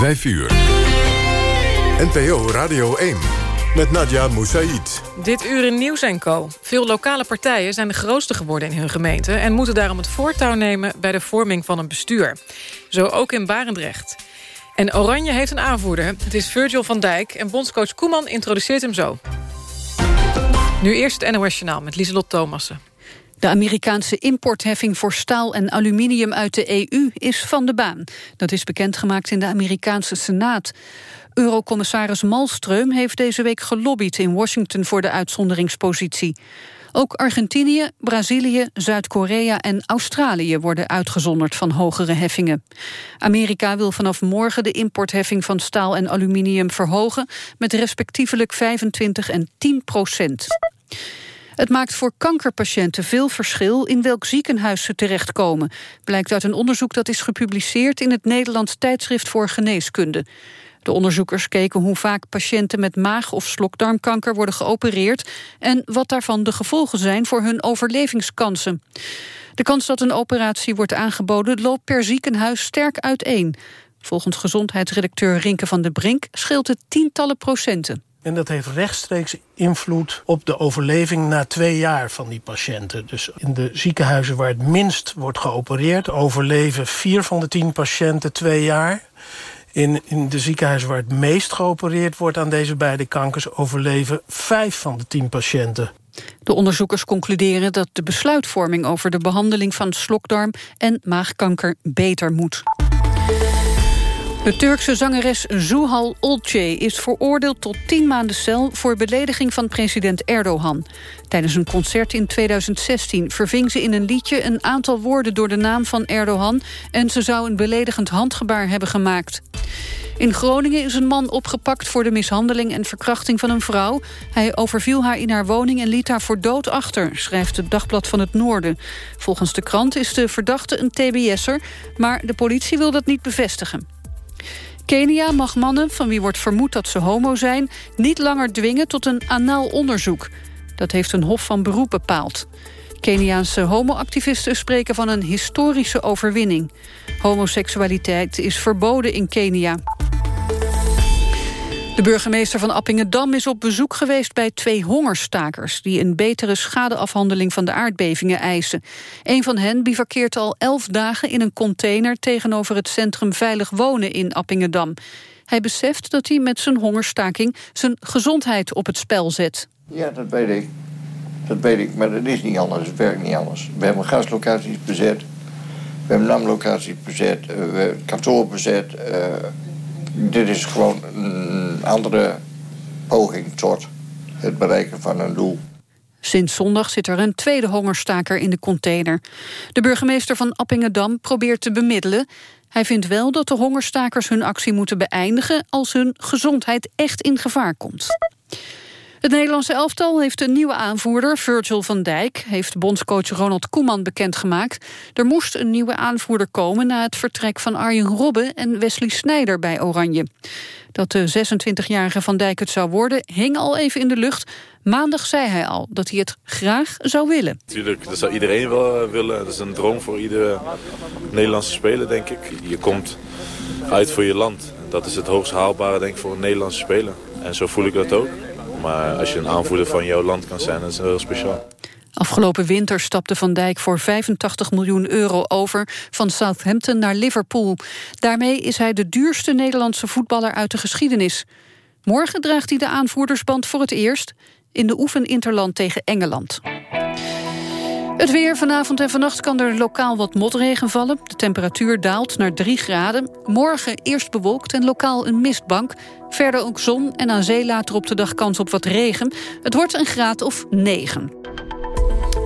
5 uur. NPO Radio 1 met Nadia Moussaïd. Dit uur in Nieuws Co. Veel lokale partijen zijn de grootste geworden in hun gemeente... en moeten daarom het voortouw nemen bij de vorming van een bestuur. Zo ook in Barendrecht. En Oranje heeft een aanvoerder. Het is Virgil van Dijk en bondscoach Koeman introduceert hem zo. Nu eerst het NOS Journaal met Lieselot Thomassen. De Amerikaanse importheffing voor staal en aluminium uit de EU is van de baan. Dat is bekendgemaakt in de Amerikaanse Senaat. Eurocommissaris Malmström heeft deze week gelobbyd in Washington voor de uitzonderingspositie. Ook Argentinië, Brazilië, Zuid-Korea en Australië worden uitgezonderd van hogere heffingen. Amerika wil vanaf morgen de importheffing van staal en aluminium verhogen met respectievelijk 25 en 10 procent. Het maakt voor kankerpatiënten veel verschil in welk ziekenhuis ze terechtkomen. Blijkt uit een onderzoek dat is gepubliceerd in het Nederlands tijdschrift voor geneeskunde. De onderzoekers keken hoe vaak patiënten met maag- of slokdarmkanker worden geopereerd en wat daarvan de gevolgen zijn voor hun overlevingskansen. De kans dat een operatie wordt aangeboden loopt per ziekenhuis sterk uiteen. Volgens gezondheidsredacteur Rinke van der Brink scheelt het tientallen procenten. En dat heeft rechtstreeks invloed op de overleving na twee jaar van die patiënten. Dus in de ziekenhuizen waar het minst wordt geopereerd... overleven vier van de tien patiënten twee jaar. In, in de ziekenhuizen waar het meest geopereerd wordt aan deze beide kankers... overleven vijf van de tien patiënten. De onderzoekers concluderen dat de besluitvorming over de behandeling van slokdarm en maagkanker beter moet. De Turkse zangeres Zuhal Olcay is veroordeeld tot tien maanden cel... voor belediging van president Erdogan. Tijdens een concert in 2016 verving ze in een liedje... een aantal woorden door de naam van Erdogan... en ze zou een beledigend handgebaar hebben gemaakt. In Groningen is een man opgepakt voor de mishandeling en verkrachting van een vrouw. Hij overviel haar in haar woning en liet haar voor dood achter, schrijft het Dagblad van het Noorden. Volgens de krant is de verdachte een tbs'er, maar de politie wil dat niet bevestigen. Kenia mag mannen, van wie wordt vermoed dat ze homo zijn... niet langer dwingen tot een anaal onderzoek. Dat heeft een hof van beroep bepaald. Keniaanse homoactivisten spreken van een historische overwinning. Homoseksualiteit is verboden in Kenia. De burgemeester van Appingedam is op bezoek geweest bij twee hongerstakers... die een betere schadeafhandeling van de aardbevingen eisen. Een van hen bivakkeert al elf dagen in een container... tegenover het Centrum Veilig Wonen in Appingedam. Hij beseft dat hij met zijn hongerstaking zijn gezondheid op het spel zet. Ja, dat weet ik. Dat weet ik, maar dat is niet anders. Het werkt niet anders. We hebben gaslocaties bezet. We hebben NAM-locaties bezet. We hebben kantoor bezet. Uh, dit is gewoon een andere poging tot het bereiken van een doel. Sinds zondag zit er een tweede hongerstaker in de container. De burgemeester van Appingedam probeert te bemiddelen. Hij vindt wel dat de hongerstakers hun actie moeten beëindigen... als hun gezondheid echt in gevaar komt. Het Nederlandse elftal heeft een nieuwe aanvoerder, Virgil van Dijk... heeft bondscoach Ronald Koeman bekendgemaakt. Er moest een nieuwe aanvoerder komen na het vertrek van Arjen Robben... en Wesley Snijder bij Oranje. Dat de 26-jarige Van Dijk het zou worden, hing al even in de lucht. Maandag zei hij al dat hij het graag zou willen. Natuurlijk, dat zou iedereen wel eh, willen. Dat is een droom voor iedere Nederlandse speler, denk ik. Je komt uit voor je land. Dat is het hoogst haalbare, denk ik, voor een Nederlandse speler. En zo voel ik dat ook. Maar als je een aanvoerder van jouw land kan zijn, dat is heel speciaal. Afgelopen winter stapte Van Dijk voor 85 miljoen euro over... van Southampton naar Liverpool. Daarmee is hij de duurste Nederlandse voetballer uit de geschiedenis. Morgen draagt hij de aanvoerdersband voor het eerst... in de oefeninterland tegen Engeland. Het weer vanavond en vannacht kan er lokaal wat motregen vallen. De temperatuur daalt naar 3 graden. Morgen eerst bewolkt en lokaal een mistbank. Verder ook zon en aan zee later op de dag kans op wat regen. Het wordt een graad of 9.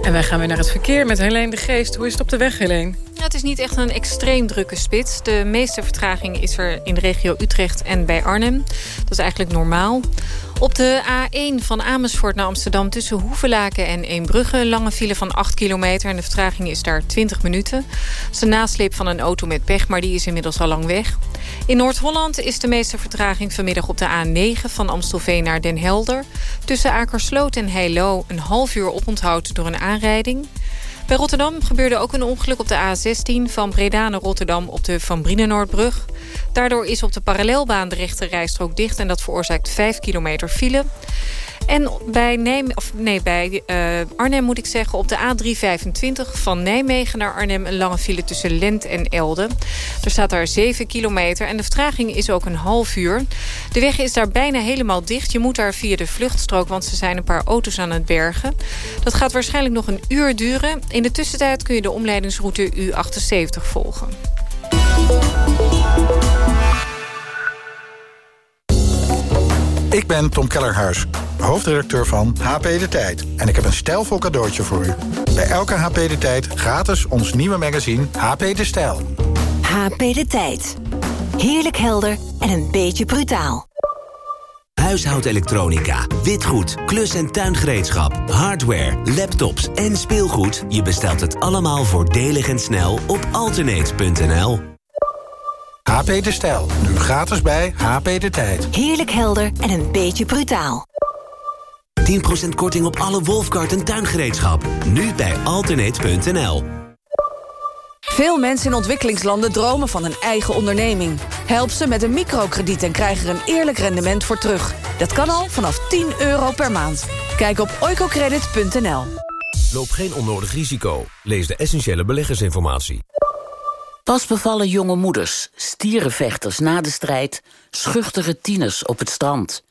En wij gaan weer naar het verkeer met Helene de Geest. Hoe is het op de weg, Helene? Ja, het is niet echt een extreem drukke spits. De meeste vertraging is er in de regio Utrecht en bij Arnhem. Dat is eigenlijk normaal. Op de A1 van Amersfoort naar Amsterdam tussen Hoevelaken en Eembrugge... een lange file van 8 kilometer en de vertraging is daar 20 minuten. Het is de nasleep van een auto met pech, maar die is inmiddels al lang weg. In Noord-Holland is de meeste vertraging vanmiddag op de A9... van Amstelveen naar Den Helder. Tussen Akersloot en Heilo een half uur oponthoud door een aanrijding... Bij Rotterdam gebeurde ook een ongeluk op de A16... van Breda naar Rotterdam op de Van Brienenoordbrug. Daardoor is op de parallelbaan de rechte rijstrook dicht... en dat veroorzaakt 5 kilometer file. En bij, of nee, bij uh, Arnhem moet ik zeggen... op de A325 van Nijmegen naar Arnhem... een lange file tussen Lent en Elde. Er staat daar 7 kilometer en de vertraging is ook een half uur. De weg is daar bijna helemaal dicht. Je moet daar via de vluchtstrook, want ze zijn een paar auto's aan het bergen. Dat gaat waarschijnlijk nog een uur duren. In de tussentijd kun je de omleidingsroute U78 volgen. Ik ben Tom Kellerhuis, hoofdredacteur van HP De Tijd. En ik heb een stijlvol cadeautje voor u. Bij elke HP De Tijd gratis ons nieuwe magazine HP De Stijl. HP De Tijd. Heerlijk helder en een beetje brutaal. Huishoudelektronica, witgoed, klus- en tuingereedschap, hardware, laptops en speelgoed. Je bestelt het allemaal voordelig en snel op alternate.nl. HP De Stijl. Nu gratis bij HP De Tijd. Heerlijk helder en een beetje brutaal. 10% korting op alle Wolfkart en tuingereedschap. Nu bij alternate.nl. Veel mensen in ontwikkelingslanden dromen van een eigen onderneming. Help ze met een microkrediet en krijg er een eerlijk rendement voor terug. Dat kan al vanaf 10 euro per maand. Kijk op oicocredit.nl. Loop geen onnodig risico. Lees de essentiële beleggersinformatie. Pas bevallen jonge moeders, stierenvechters na de strijd... schuchtere tieners op het strand.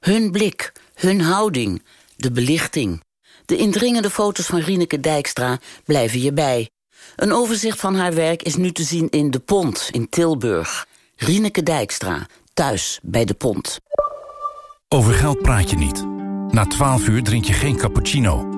Hun blik, hun houding, de belichting. De indringende foto's van Rieneke Dijkstra blijven je bij. Een overzicht van haar werk is nu te zien in De Pont in Tilburg. Rieneke Dijkstra, thuis bij De Pont. Over geld praat je niet. Na 12 uur drink je geen cappuccino.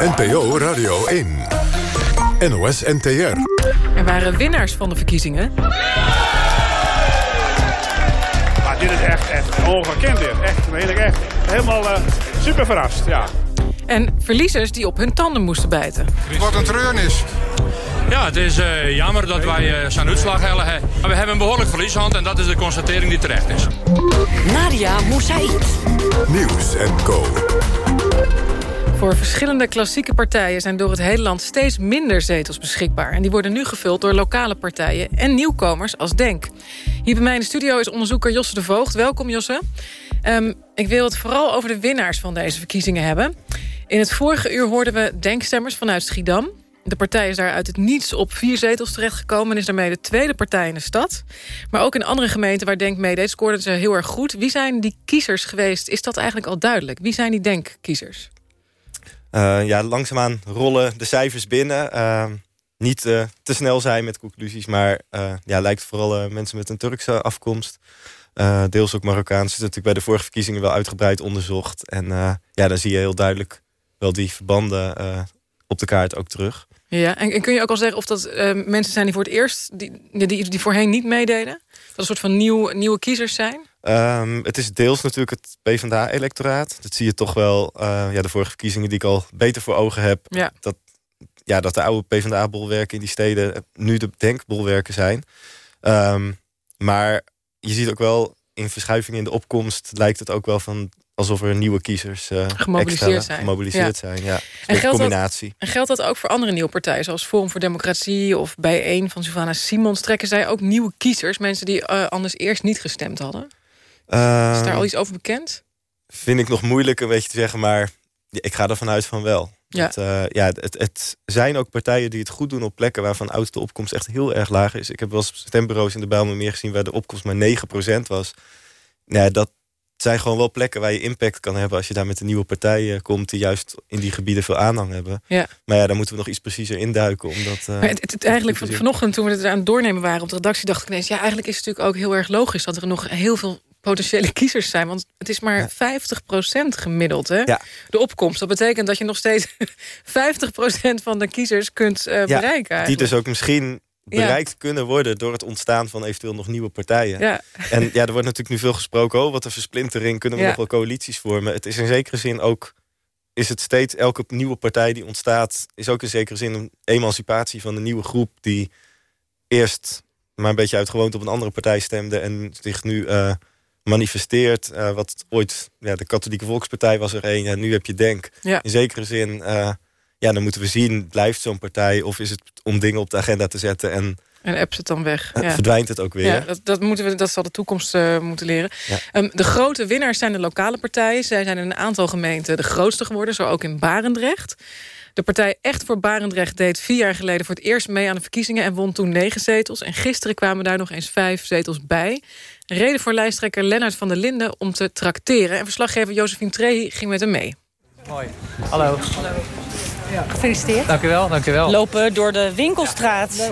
NPO Radio 1. NOS NTR. Er waren winnaars van de verkiezingen. Maar dit is echt, echt ongekend dit. Echt, meen ik echt. Helemaal uh, super verrast, ja. En verliezers die op hun tanden moesten bijten. Wordt een treurnis. Ja, het is uh, jammer dat wij uh, zijn uitslag hebben. Maar we hebben een behoorlijk verlieshand en dat is de constatering die terecht is. Nadia Moussaïd. Nieuws en Co. Voor verschillende klassieke partijen zijn door het hele land steeds minder zetels beschikbaar. En die worden nu gevuld door lokale partijen en nieuwkomers als DENK. Hier bij mij in de studio is onderzoeker Josse de Voogd. Welkom Josse. Um, ik wil het vooral over de winnaars van deze verkiezingen hebben. In het vorige uur hoorden we DENK-stemmers vanuit Schiedam. De partij is daar uit het niets op vier zetels terechtgekomen... en is daarmee de tweede partij in de stad. Maar ook in andere gemeenten waar DENK meedeed... scoorden ze heel erg goed. Wie zijn die kiezers geweest? Is dat eigenlijk al duidelijk? Wie zijn die DENK-kiezers? Uh, ja, langzaamaan rollen de cijfers binnen. Uh, niet uh, te snel zijn met conclusies, maar ja, lijkt vooral mensen met een Turkse afkomst. deels ook Marokkaans. is natuurlijk bij de vorige verkiezingen wel uitgebreid onderzocht. En ja, dan zie je heel duidelijk wel die verbanden op de kaart ook terug. Ja, en, en, kun je ook al zeggen of dat mensen zijn die voor het eerst... die, die, die voorheen niet meededen? Dat een soort van nieuw, nieuwe kiezers zijn? Um, het is deels natuurlijk het PvdA-electoraat. Dat zie je toch wel, uh, ja, de vorige verkiezingen die ik al beter voor ogen heb. Ja. Dat, ja, dat de oude PvdA-bolwerken in die steden nu de denkbolwerken zijn. Um, maar je ziet ook wel in verschuivingen in de opkomst... lijkt het ook wel van alsof er nieuwe kiezers uh, gemobiliseerd extra, zijn. Gemobiliseerd ja. zijn ja. En geldt, combinatie. Dat, en geldt dat ook voor andere nieuwe partijen... zoals Forum voor Democratie of Bijeen van Sylvana Simons... trekken zij ook nieuwe kiezers? Mensen die uh, anders eerst niet gestemd hadden? Uh, is daar al iets over bekend? Vind ik nog moeilijk een beetje te zeggen, maar ik ga ervan uit van wel. Ja. Het, eh, ja, het, het zijn ook partijen die het goed doen op plekken... waarvan oudste opkomst echt heel erg laag is. Ik heb wel eens stembureaus in de Bijlmermeer gezien... waar de opkomst maar 9% was. Ja, dat zijn gewoon wel plekken waar je impact kan hebben... als je daar met een nieuwe partij eh, komt... die juist in die gebieden veel aanhang hebben. Ja. Maar ja, daar moeten we nog iets preciezer induiken. Omdat, uh, maar het, het, het eigenlijk van, vanochtend toen we het aan het doornemen waren op de redactie... dacht ik ineens, ja, eigenlijk is het natuurlijk ook heel erg logisch... dat er nog heel veel potentiële kiezers zijn. Want het is maar ja. 50% gemiddeld, hè? Ja. De opkomst. Dat betekent dat je nog steeds 50% van de kiezers kunt uh, ja, bereiken. Eigenlijk. Die dus ook misschien bereikt kunnen worden... door het ontstaan van eventueel nog nieuwe partijen. En ja, er wordt natuurlijk nu veel gesproken... oh, wat een versplintering, kunnen we nog wel coalities vormen. Het is in zekere zin ook... is het steeds, elke nieuwe partij die ontstaat... is ook in zekere zin een emancipatie van een nieuwe groep... die eerst maar een beetje uit gewoonte op een andere partij stemde... en zich nu... Uh, manifesteert. Uh, wat ooit ja, de katholieke volkspartij was er een. En nu heb je Denk. Ja. In zekere zin, uh, ja, dan moeten we zien... blijft zo'n partij of is het om dingen op de agenda te zetten... en, en appt het dan weg. Ja. Verdwijnt het ook weer. Ja, dat, dat, moeten we, dat zal de toekomst moeten leren. Ja. Um, de grote winnaars zijn de lokale partijen. Zij zijn in een aantal gemeenten de grootste geworden. Zo ook in Barendrecht. De partij Echt voor Barendrecht deed vier jaar geleden... voor het eerst mee aan de verkiezingen en won toen negen zetels. En gisteren kwamen daar nog eens vijf zetels bij. Reden voor lijsttrekker Lennart van der Linden om te trakteren. En verslaggever Josephine Trehi ging met hem mee. Mooi. Hallo. Hallo. Ja. Gefeliciteerd. Dank u wel, dank u wel. Lopen door de winkelstraat ja.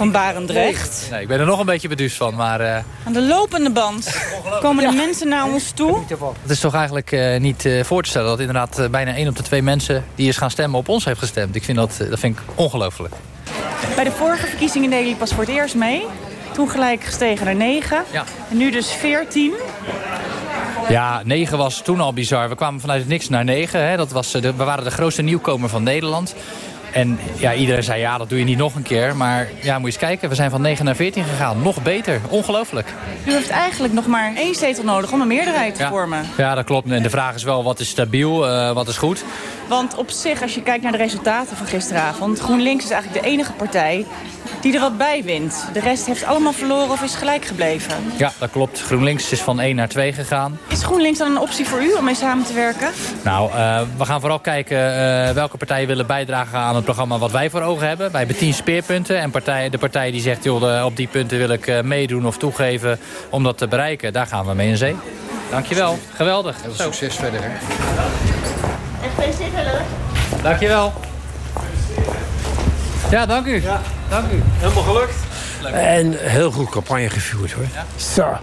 Van Barendrecht. Nee, ik ben er nog een beetje beduusd van, maar... Uh... Aan de lopende band komen de mensen naar ons toe. Het is toch eigenlijk uh, niet uh, voor te stellen dat inderdaad bijna 1 op de 2 mensen... die is gaan stemmen op ons heeft gestemd. Ik vind dat, dat vind ik ongelooflijk. Bij de vorige verkiezingen deed je pas voor het eerst mee. Toen gelijk gestegen naar 9. Ja. En nu dus 14. Ja, 9 was toen al bizar. We kwamen vanuit het niks naar 9. Hè. Dat was de, we waren de grootste nieuwkomer van Nederland. En ja, iedereen zei, ja, dat doe je niet nog een keer. Maar ja, moet je eens kijken. We zijn van 9 naar 14 gegaan. Nog beter. Ongelooflijk. U heeft eigenlijk nog maar één zetel nodig om een meerderheid te ja. vormen. Ja, dat klopt. En de vraag is wel, wat is stabiel? Uh, wat is goed? Want op zich, als je kijkt naar de resultaten van gisteravond... GroenLinks is eigenlijk de enige partij die er wat bij wint. De rest heeft allemaal verloren of is gelijk gebleven. Ja, dat klopt. GroenLinks is van 1 naar 2 gegaan. Is GroenLinks dan een optie voor u om mee samen te werken? Nou, uh, we gaan vooral kijken uh, welke partijen willen bijdragen aan het programma wat wij voor ogen hebben. Bij betien speerpunten. En partij, de partij die zegt, joh, de, op die punten wil ik uh, meedoen of toegeven om dat te bereiken. Daar gaan we mee in zee. Dankjewel. Geweldig. Heel succes verder. Hè? Gefeliciteerd, hallo. Dankjewel. Ja, dank u. Ja. Dank u. Helemaal gelukt. En heel goed campagne gevoerd hoor. Ja? Zo.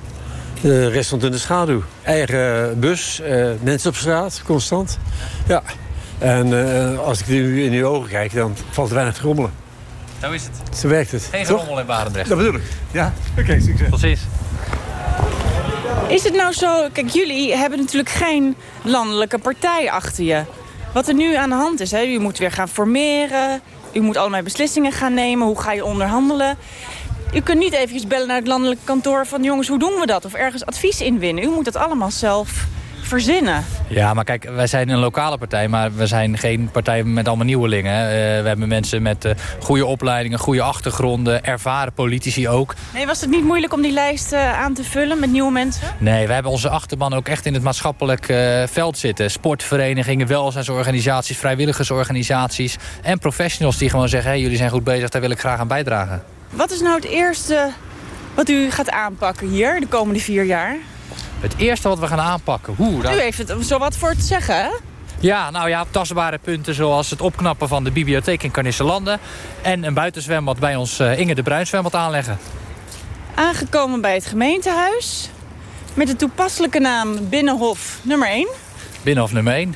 De rest stond in de schaduw. Eigen bus, uh, mensen op straat, constant. Ja. En uh, als ik nu in uw ogen kijk, dan valt er weinig te rommelen. Zo is het. Zo werkt het. Geen Toch? rommel in Barendrecht. Dat bedoel ik. Ja? Oké, okay, succes. Precies. Is het nou zo... Kijk, jullie hebben natuurlijk geen landelijke partij achter je. Wat er nu aan de hand is, hè? je moet weer gaan formeren... U moet allemaal beslissingen gaan nemen. Hoe ga je onderhandelen? U kunt niet eventjes bellen naar het landelijk kantoor van... jongens, hoe doen we dat? Of ergens advies inwinnen. U moet dat allemaal zelf verzinnen. Ja, maar kijk, wij zijn een lokale partij... maar we zijn geen partij met allemaal nieuwelingen. Uh, we hebben mensen met uh, goede opleidingen, goede achtergronden... ervaren politici ook. Nee, was het niet moeilijk om die lijst uh, aan te vullen met nieuwe mensen? Nee, we hebben onze achterban ook echt in het maatschappelijk veld zitten. Sportverenigingen, welzijnsorganisaties, vrijwilligersorganisaties... en professionals die gewoon zeggen... Hey, jullie zijn goed bezig, daar wil ik graag aan bijdragen. Wat is nou het eerste wat u gaat aanpakken hier de komende vier jaar? Het eerste wat we gaan aanpakken. Hoe, dat... U heeft het zo wat voor te zeggen, hè? Ja, nou ja, tastbare punten zoals het opknappen van de bibliotheek in Carnisselanden... en een buitenzwembad bij ons uh, Inge de Bruin zwembad aanleggen. Aangekomen bij het gemeentehuis... met de toepasselijke naam Binnenhof nummer 1. Binnenhof nummer 1.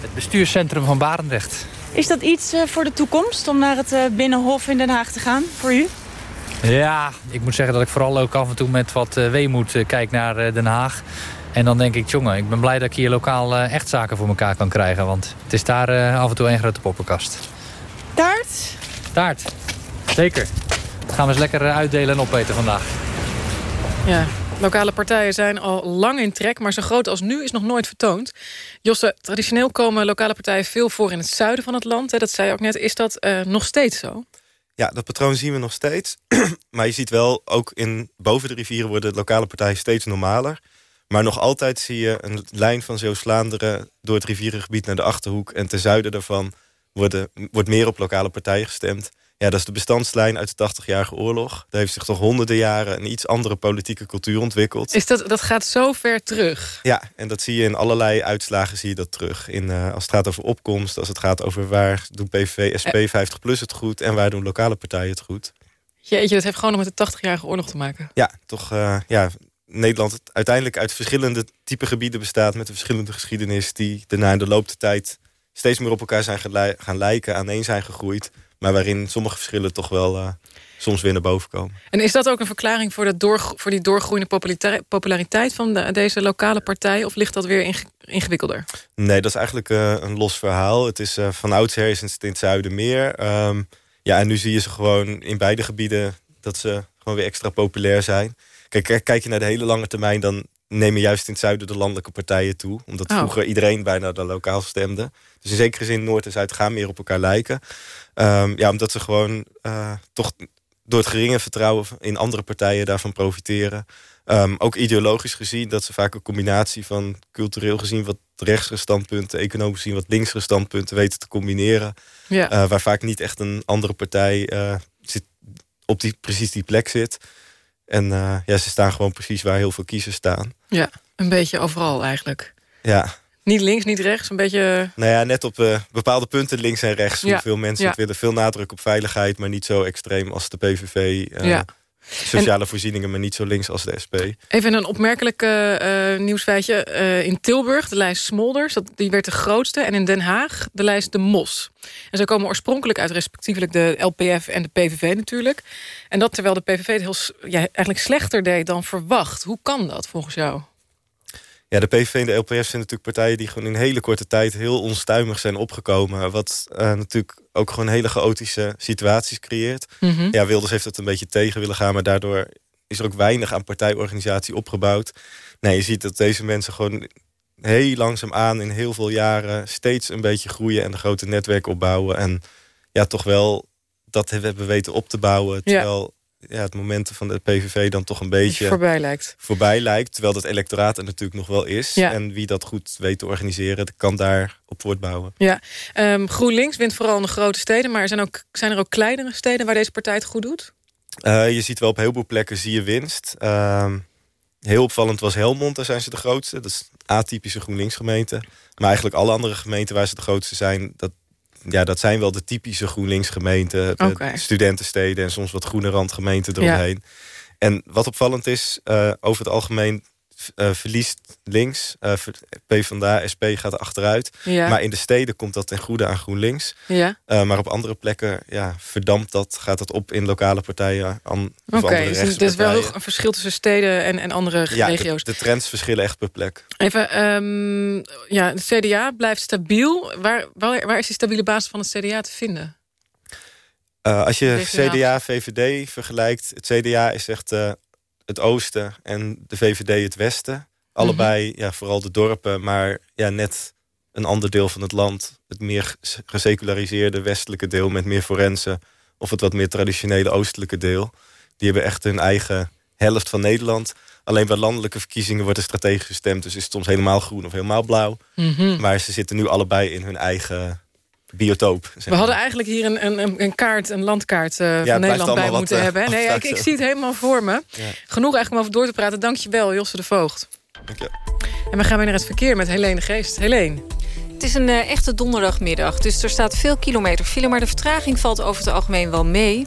Het bestuurscentrum van Barendrecht. Is dat iets uh, voor de toekomst om naar het uh, Binnenhof in Den Haag te gaan, voor u? Ja, ik moet zeggen dat ik vooral ook af en toe met wat uh, weemoed uh, kijk naar uh, Den Haag. En dan denk ik, jongen, ik ben blij dat ik hier lokaal echt zaken voor elkaar kan krijgen. Want het is daar af en toe een grote poppenkast. Taart? Taart, zeker. Dat gaan we eens lekker uitdelen en opeten vandaag. Ja, Lokale partijen zijn al lang in trek, maar zo groot als nu is nog nooit vertoond. Josse, traditioneel komen lokale partijen veel voor in het zuiden van het land. Hè? Dat zei je ook net. Is dat uh, nog steeds zo? Ja, dat patroon zien we nog steeds. maar je ziet wel, ook in, boven de rivieren worden lokale partijen steeds normaler. Maar nog altijd zie je een lijn van Zeeuws-Vlaanderen... door het rivierengebied naar de Achterhoek... en ten zuiden daarvan worden, wordt meer op lokale partijen gestemd. Ja, dat is de bestandslijn uit de 80-jarige oorlog. Daar heeft zich toch honderden jaren een iets andere politieke cultuur ontwikkeld. Is dat, dat gaat zo ver terug? Ja, en dat zie je in allerlei uitslagen zie je dat terug. In, uh, als het gaat over opkomst, als het gaat over waar doen PVV, SP, 50PLUS het goed... en waar doen lokale partijen het goed. Jeetje, dat heeft gewoon nog met de 80-jarige oorlog te maken. Ja, toch, uh, ja, Nederland uiteindelijk uit verschillende type gebieden bestaat... met een verschillende geschiedenis die daarna in de loop der tijd... steeds meer op elkaar zijn gaan lijken, aaneen zijn gegroeid... maar waarin sommige verschillen toch wel uh, soms weer naar boven komen. En is dat ook een verklaring voor, dat door, voor die doorgroeiende populariteit... van de, deze lokale partij, of ligt dat weer ingewikkelder? Nee, dat is eigenlijk uh, een los verhaal. Het is uh, van oudsher is het in het zuiden meer... Um, ja, en nu zie je ze gewoon in beide gebieden... dat ze gewoon weer extra populair zijn... Kijk, kijk je naar de hele lange termijn... dan nemen juist in het zuiden de landelijke partijen toe. Omdat Oh. vroeger iedereen bijna de lokaal stemde. Dus in zekere zin Noord en Zuid gaan meer op elkaar lijken. Um, ja, omdat ze gewoon uh, toch door het geringe vertrouwen in andere partijen daarvan profiteren. Um, ook ideologisch gezien, dat ze vaak een combinatie van cultureel gezien wat rechtsere standpunten, economisch gezien wat linksere standpunten weten te combineren. Ja. Uh, waar vaak niet echt een andere partij uh, zit, op die, precies die plek zit. En uh, ja, ze staan gewoon precies waar heel veel kiezers staan. Ja, een beetje overal eigenlijk. Ja. Niet links, niet rechts, een beetje... Nou ja, net op uh, bepaalde punten links en rechts. Ja. Veel mensen Ja. willen veel nadruk op veiligheid... maar niet zo extreem als de PVV. Uh, Ja. Sociale voorzieningen, maar niet zo links als de SP. Even een opmerkelijk uh, nieuwsfeitje. Uh, in Tilburg, de lijst Smolders, dat, die werd de grootste. En in Den Haag, de lijst De Mos. En ze komen oorspronkelijk uit respectievelijk de LPF en de PVV natuurlijk. En dat terwijl de PVV het heel, ja, eigenlijk slechter deed dan verwacht. Hoe kan dat volgens jou? Ja, de PVV en de LPF zijn natuurlijk partijen die gewoon in hele korte tijd heel onstuimig zijn opgekomen. Wat uh, natuurlijk ook gewoon hele chaotische situaties creëert. Mhm. Mm -hmm. Ja, Wilders heeft het een beetje tegen willen gaan, maar daardoor is er ook weinig aan partijorganisatie opgebouwd. Nee, je ziet dat deze mensen gewoon heel langzaam aan in heel veel jaren steeds een beetje groeien en een grote netwerk opbouwen. En ja, toch wel dat hebben we weten op te bouwen. Terwijl ja het momenten van de PVV dan toch een beetje voorbij lijkt. Voorbij lijkt, terwijl dat electoraat er natuurlijk nog wel is. Ja. En wie dat goed weet te organiseren, kan daar op voortbouwen. Ja, um, GroenLinks wint vooral in de grote steden, maar zijn, ook, zijn er ook kleinere steden waar deze partij het goed doet? Uh, je ziet wel op heel veel plekken zie je winst. Uh, heel opvallend was Helmond, daar zijn ze de grootste. Dat is een atypische GroenLinks gemeente. Maar eigenlijk alle andere gemeenten waar ze de grootste zijn, dat ja, dat zijn wel de typische GroenLinks gemeenten. Okay. studentensteden en soms wat groene randgemeenten eromheen. Ja. En wat opvallend is, uh, over het algemeen uh, verliest links. Uh, PvdA, SP gaat achteruit. Ja. Maar in de steden komt dat ten goede aan GroenLinks. Ja. maar op andere plekken ja, verdampt dat, gaat dat op in lokale partijen. Oké, okay, dus er is wel een verschil tussen steden en, en andere ja, regio's. De, de, trends verschillen echt per plek. Even, um, ja, het CDA blijft stabiel. Waar, waar, waar is die stabiele basis van het CDA te vinden? Uh, als je CDA, VVD vergelijkt, het CDA is echt uh, het oosten en de VVD het westen. Allebei, mm -hmm. ja, vooral de dorpen, maar ja, net een ander deel van het land. Het meer geseculariseerde westelijke deel met meer forensen. Of het wat meer traditionele oostelijke deel. Die hebben echt hun eigen helft van Nederland. Alleen bij landelijke verkiezingen wordt er strategisch gestemd. Dus is het soms helemaal groen of helemaal blauw. Mm -hmm. Maar ze zitten nu allebei in hun eigen biotoop. We hadden eigenlijk hier een, een, een kaart, een landkaart uh, ja, van Nederland bij moeten wat, hebben. Nee, ik, ik, zie het helemaal voor me. Ja. Genoeg eigenlijk om over door te praten. Dankjewel, Josse de Voogd. Dank je. En we gaan weer naar het verkeer met Helene Geest. Helene. Het is een uh, echte donderdagmiddag, dus er staat veel kilometer file... maar de vertraging valt over het algemeen wel mee.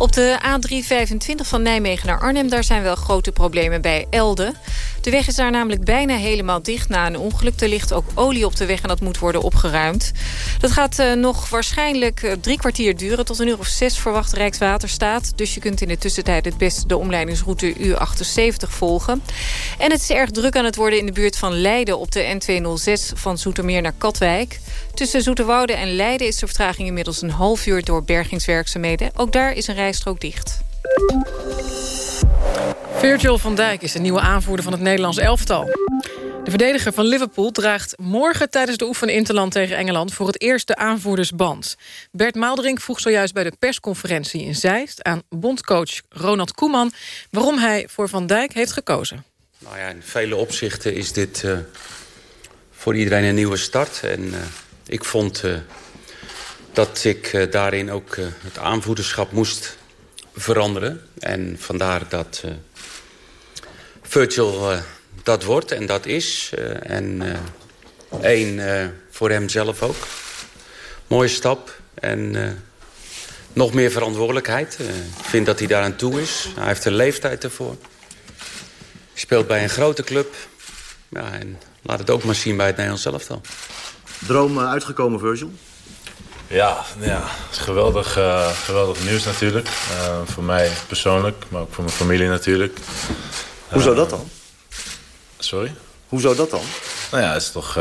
Op de A325 van Nijmegen naar Arnhem... daar zijn wel grote problemen bij Elde. De weg is daar namelijk bijna helemaal dicht na een ongeluk. Er ligt ook olie op de weg en dat moet worden opgeruimd. Dat gaat uh, nog waarschijnlijk uh, drie kwartier duren. Tot een uur of zes verwacht Rijkswaterstaat. Dus je kunt in de tussentijd het beste de omleidingsroute U78 volgen. En het is erg druk aan het worden in de buurt van Leiden... op de N206 van Zoetermeer naar Katwijk. Tussen Zoeterwoude en Leiden is de vertraging inmiddels een half uur... door bergingswerkzaamheden. Ook daar is een rijstrook dicht. Virgil van Dijk is de nieuwe aanvoerder van het Nederlands elftal. De verdediger van Liverpool draagt morgen tijdens de oefening Interland tegen Engeland... voor het eerst de aanvoerdersband. Bert Maalderink vroeg zojuist bij de persconferentie in Zeist... aan bondcoach Ronald Koeman waarom hij voor Van Dijk heeft gekozen. Nou ja, in vele opzichten is dit uh, voor iedereen een nieuwe start. En uh, ik vond uh, dat ik daarin ook het aanvoederschap moest veranderen. En vandaar dat Virgil dat wordt en dat is. en één voor hem zelf ook. Mooie stap. En nog meer verantwoordelijkheid. ik vind dat hij daaraan toe is. Hij heeft de leeftijd ervoor. Speelt bij een grote club. En laat het ook maar zien bij het Nederlands elftal. Droom uitgekomen, Virgil? Ja, ja het is geweldig, uh, geweldig nieuws natuurlijk. Uh, voor mij persoonlijk, maar ook voor mijn familie natuurlijk. Hoezo dat dan? Sorry? Hoezo dat dan? Nou ja, het is toch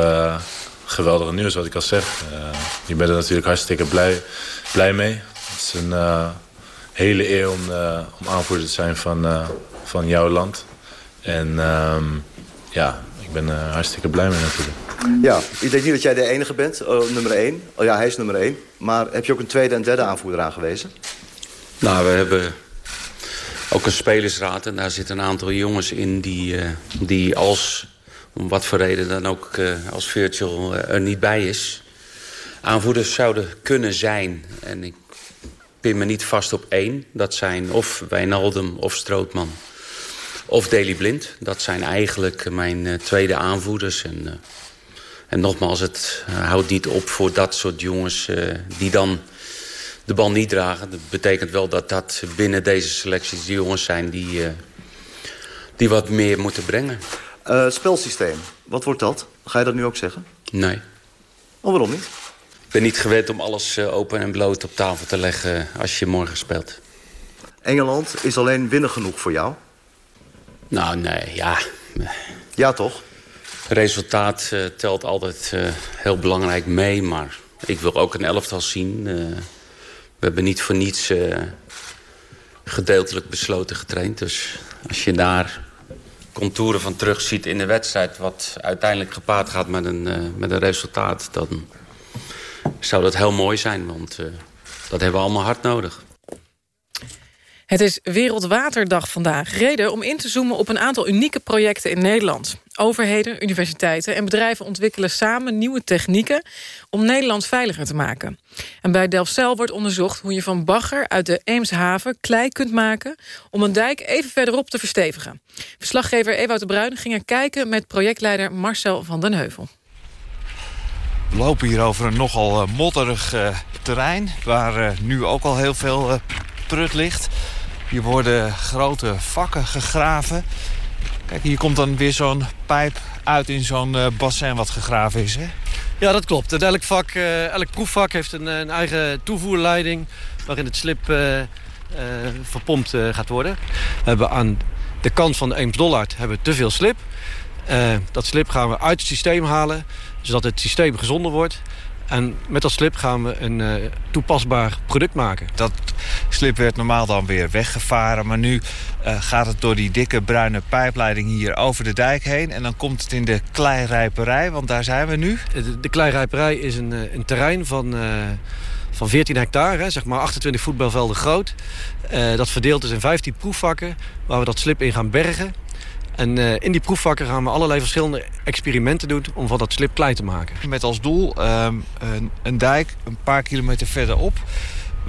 geweldig nieuws wat ik al zeg. je bent er natuurlijk hartstikke blij, blij mee. Het is een hele eer om, om aanvoerder te zijn van, van jouw land. En ehm, ja, ik ben er hartstikke blij mee natuurlijk. Ja, ik denk niet dat jij de enige bent, uh, nummer één. Oh ja, hij is nummer één. Maar heb je ook een tweede en derde aanvoerder aangewezen? Nou, we hebben ook een spelersraad. En daar zitten een aantal jongens in die, uh, die als, om wat voor reden dan ook, uh, als Virtual er niet bij is... aanvoerders zouden kunnen zijn. En ik pin me niet vast op één. Dat zijn of Wijnaldum of Strootman of Daily Blind. Dat zijn eigenlijk mijn uh, tweede aanvoerders. En, uh, en nogmaals, het uh, houdt niet op voor dat soort jongens die dan de bal niet dragen. Dat betekent wel dat dat binnen deze selecties die jongens zijn die, die wat meer moeten brengen. spelsysteem, wat wordt dat? Ga je dat nu ook zeggen? Nee. Oh, waarom niet? Ik ben niet gewend om alles open en bloot op tafel te leggen als je morgen speelt. Engeland is alleen winnen genoeg voor jou? Nou, nee, ja. Ja, toch? Resultaat uh, telt altijd uh, heel belangrijk mee, maar ik wil ook een elftal zien. Uh, we hebben niet voor niets gedeeltelijk besloten getraind. Dus als je daar contouren van terug ziet in de wedstrijd... wat uiteindelijk gepaard gaat met een, met een resultaat... dan zou dat heel mooi zijn, want dat hebben we allemaal hard nodig. Het is Wereldwaterdag vandaag. Reden om in te zoomen op een aantal unieke projecten in Nederland. Overheden, universiteiten en bedrijven ontwikkelen samen nieuwe technieken... om Nederland veiliger te maken. En bij Delfzijl wordt onderzocht hoe je van bagger uit de Eemshaven... klei kunt maken om een dijk even verderop te verstevigen. Verslaggever Ewout de Bruin ging er kijken met projectleider Marcel van den Heuvel. We lopen hier over een nogal modderig uh, terrein... waar uh, nu ook al heel veel uh, prut ligt... Hier worden grote vakken gegraven. Kijk, hier komt dan weer zo'n pijp uit in zo'n uh, bassin wat gegraven is, hè? Ja, dat klopt. En elk, vak, uh, elk proefvak heeft een, een, eigen toevoerleiding... waarin het slip verpompt gaat worden. We hebben aan de kant van de Eems-Dollard te veel slip. dat slip gaan we uit het systeem halen... zodat het systeem gezonder wordt... En met dat slip gaan we een uh, toepasbaar product maken. Dat slip werd normaal dan weer weggevaren. Maar nu uh, gaat het door die dikke bruine pijpleiding hier over de dijk heen. En dan komt het in de kleirijperij, want daar zijn we nu. De, de kleirijperij is een, uh, een terrein van, van 14 hectare, zeg maar 28 voetbalvelden groot. dat verdeeld is in 15 proefvakken waar we dat slip in gaan bergen. En uh, in die proefvakken gaan we allerlei verschillende experimenten doen... om van dat slip klei te maken. Met als doel um, een, een, dijk een paar kilometer verderop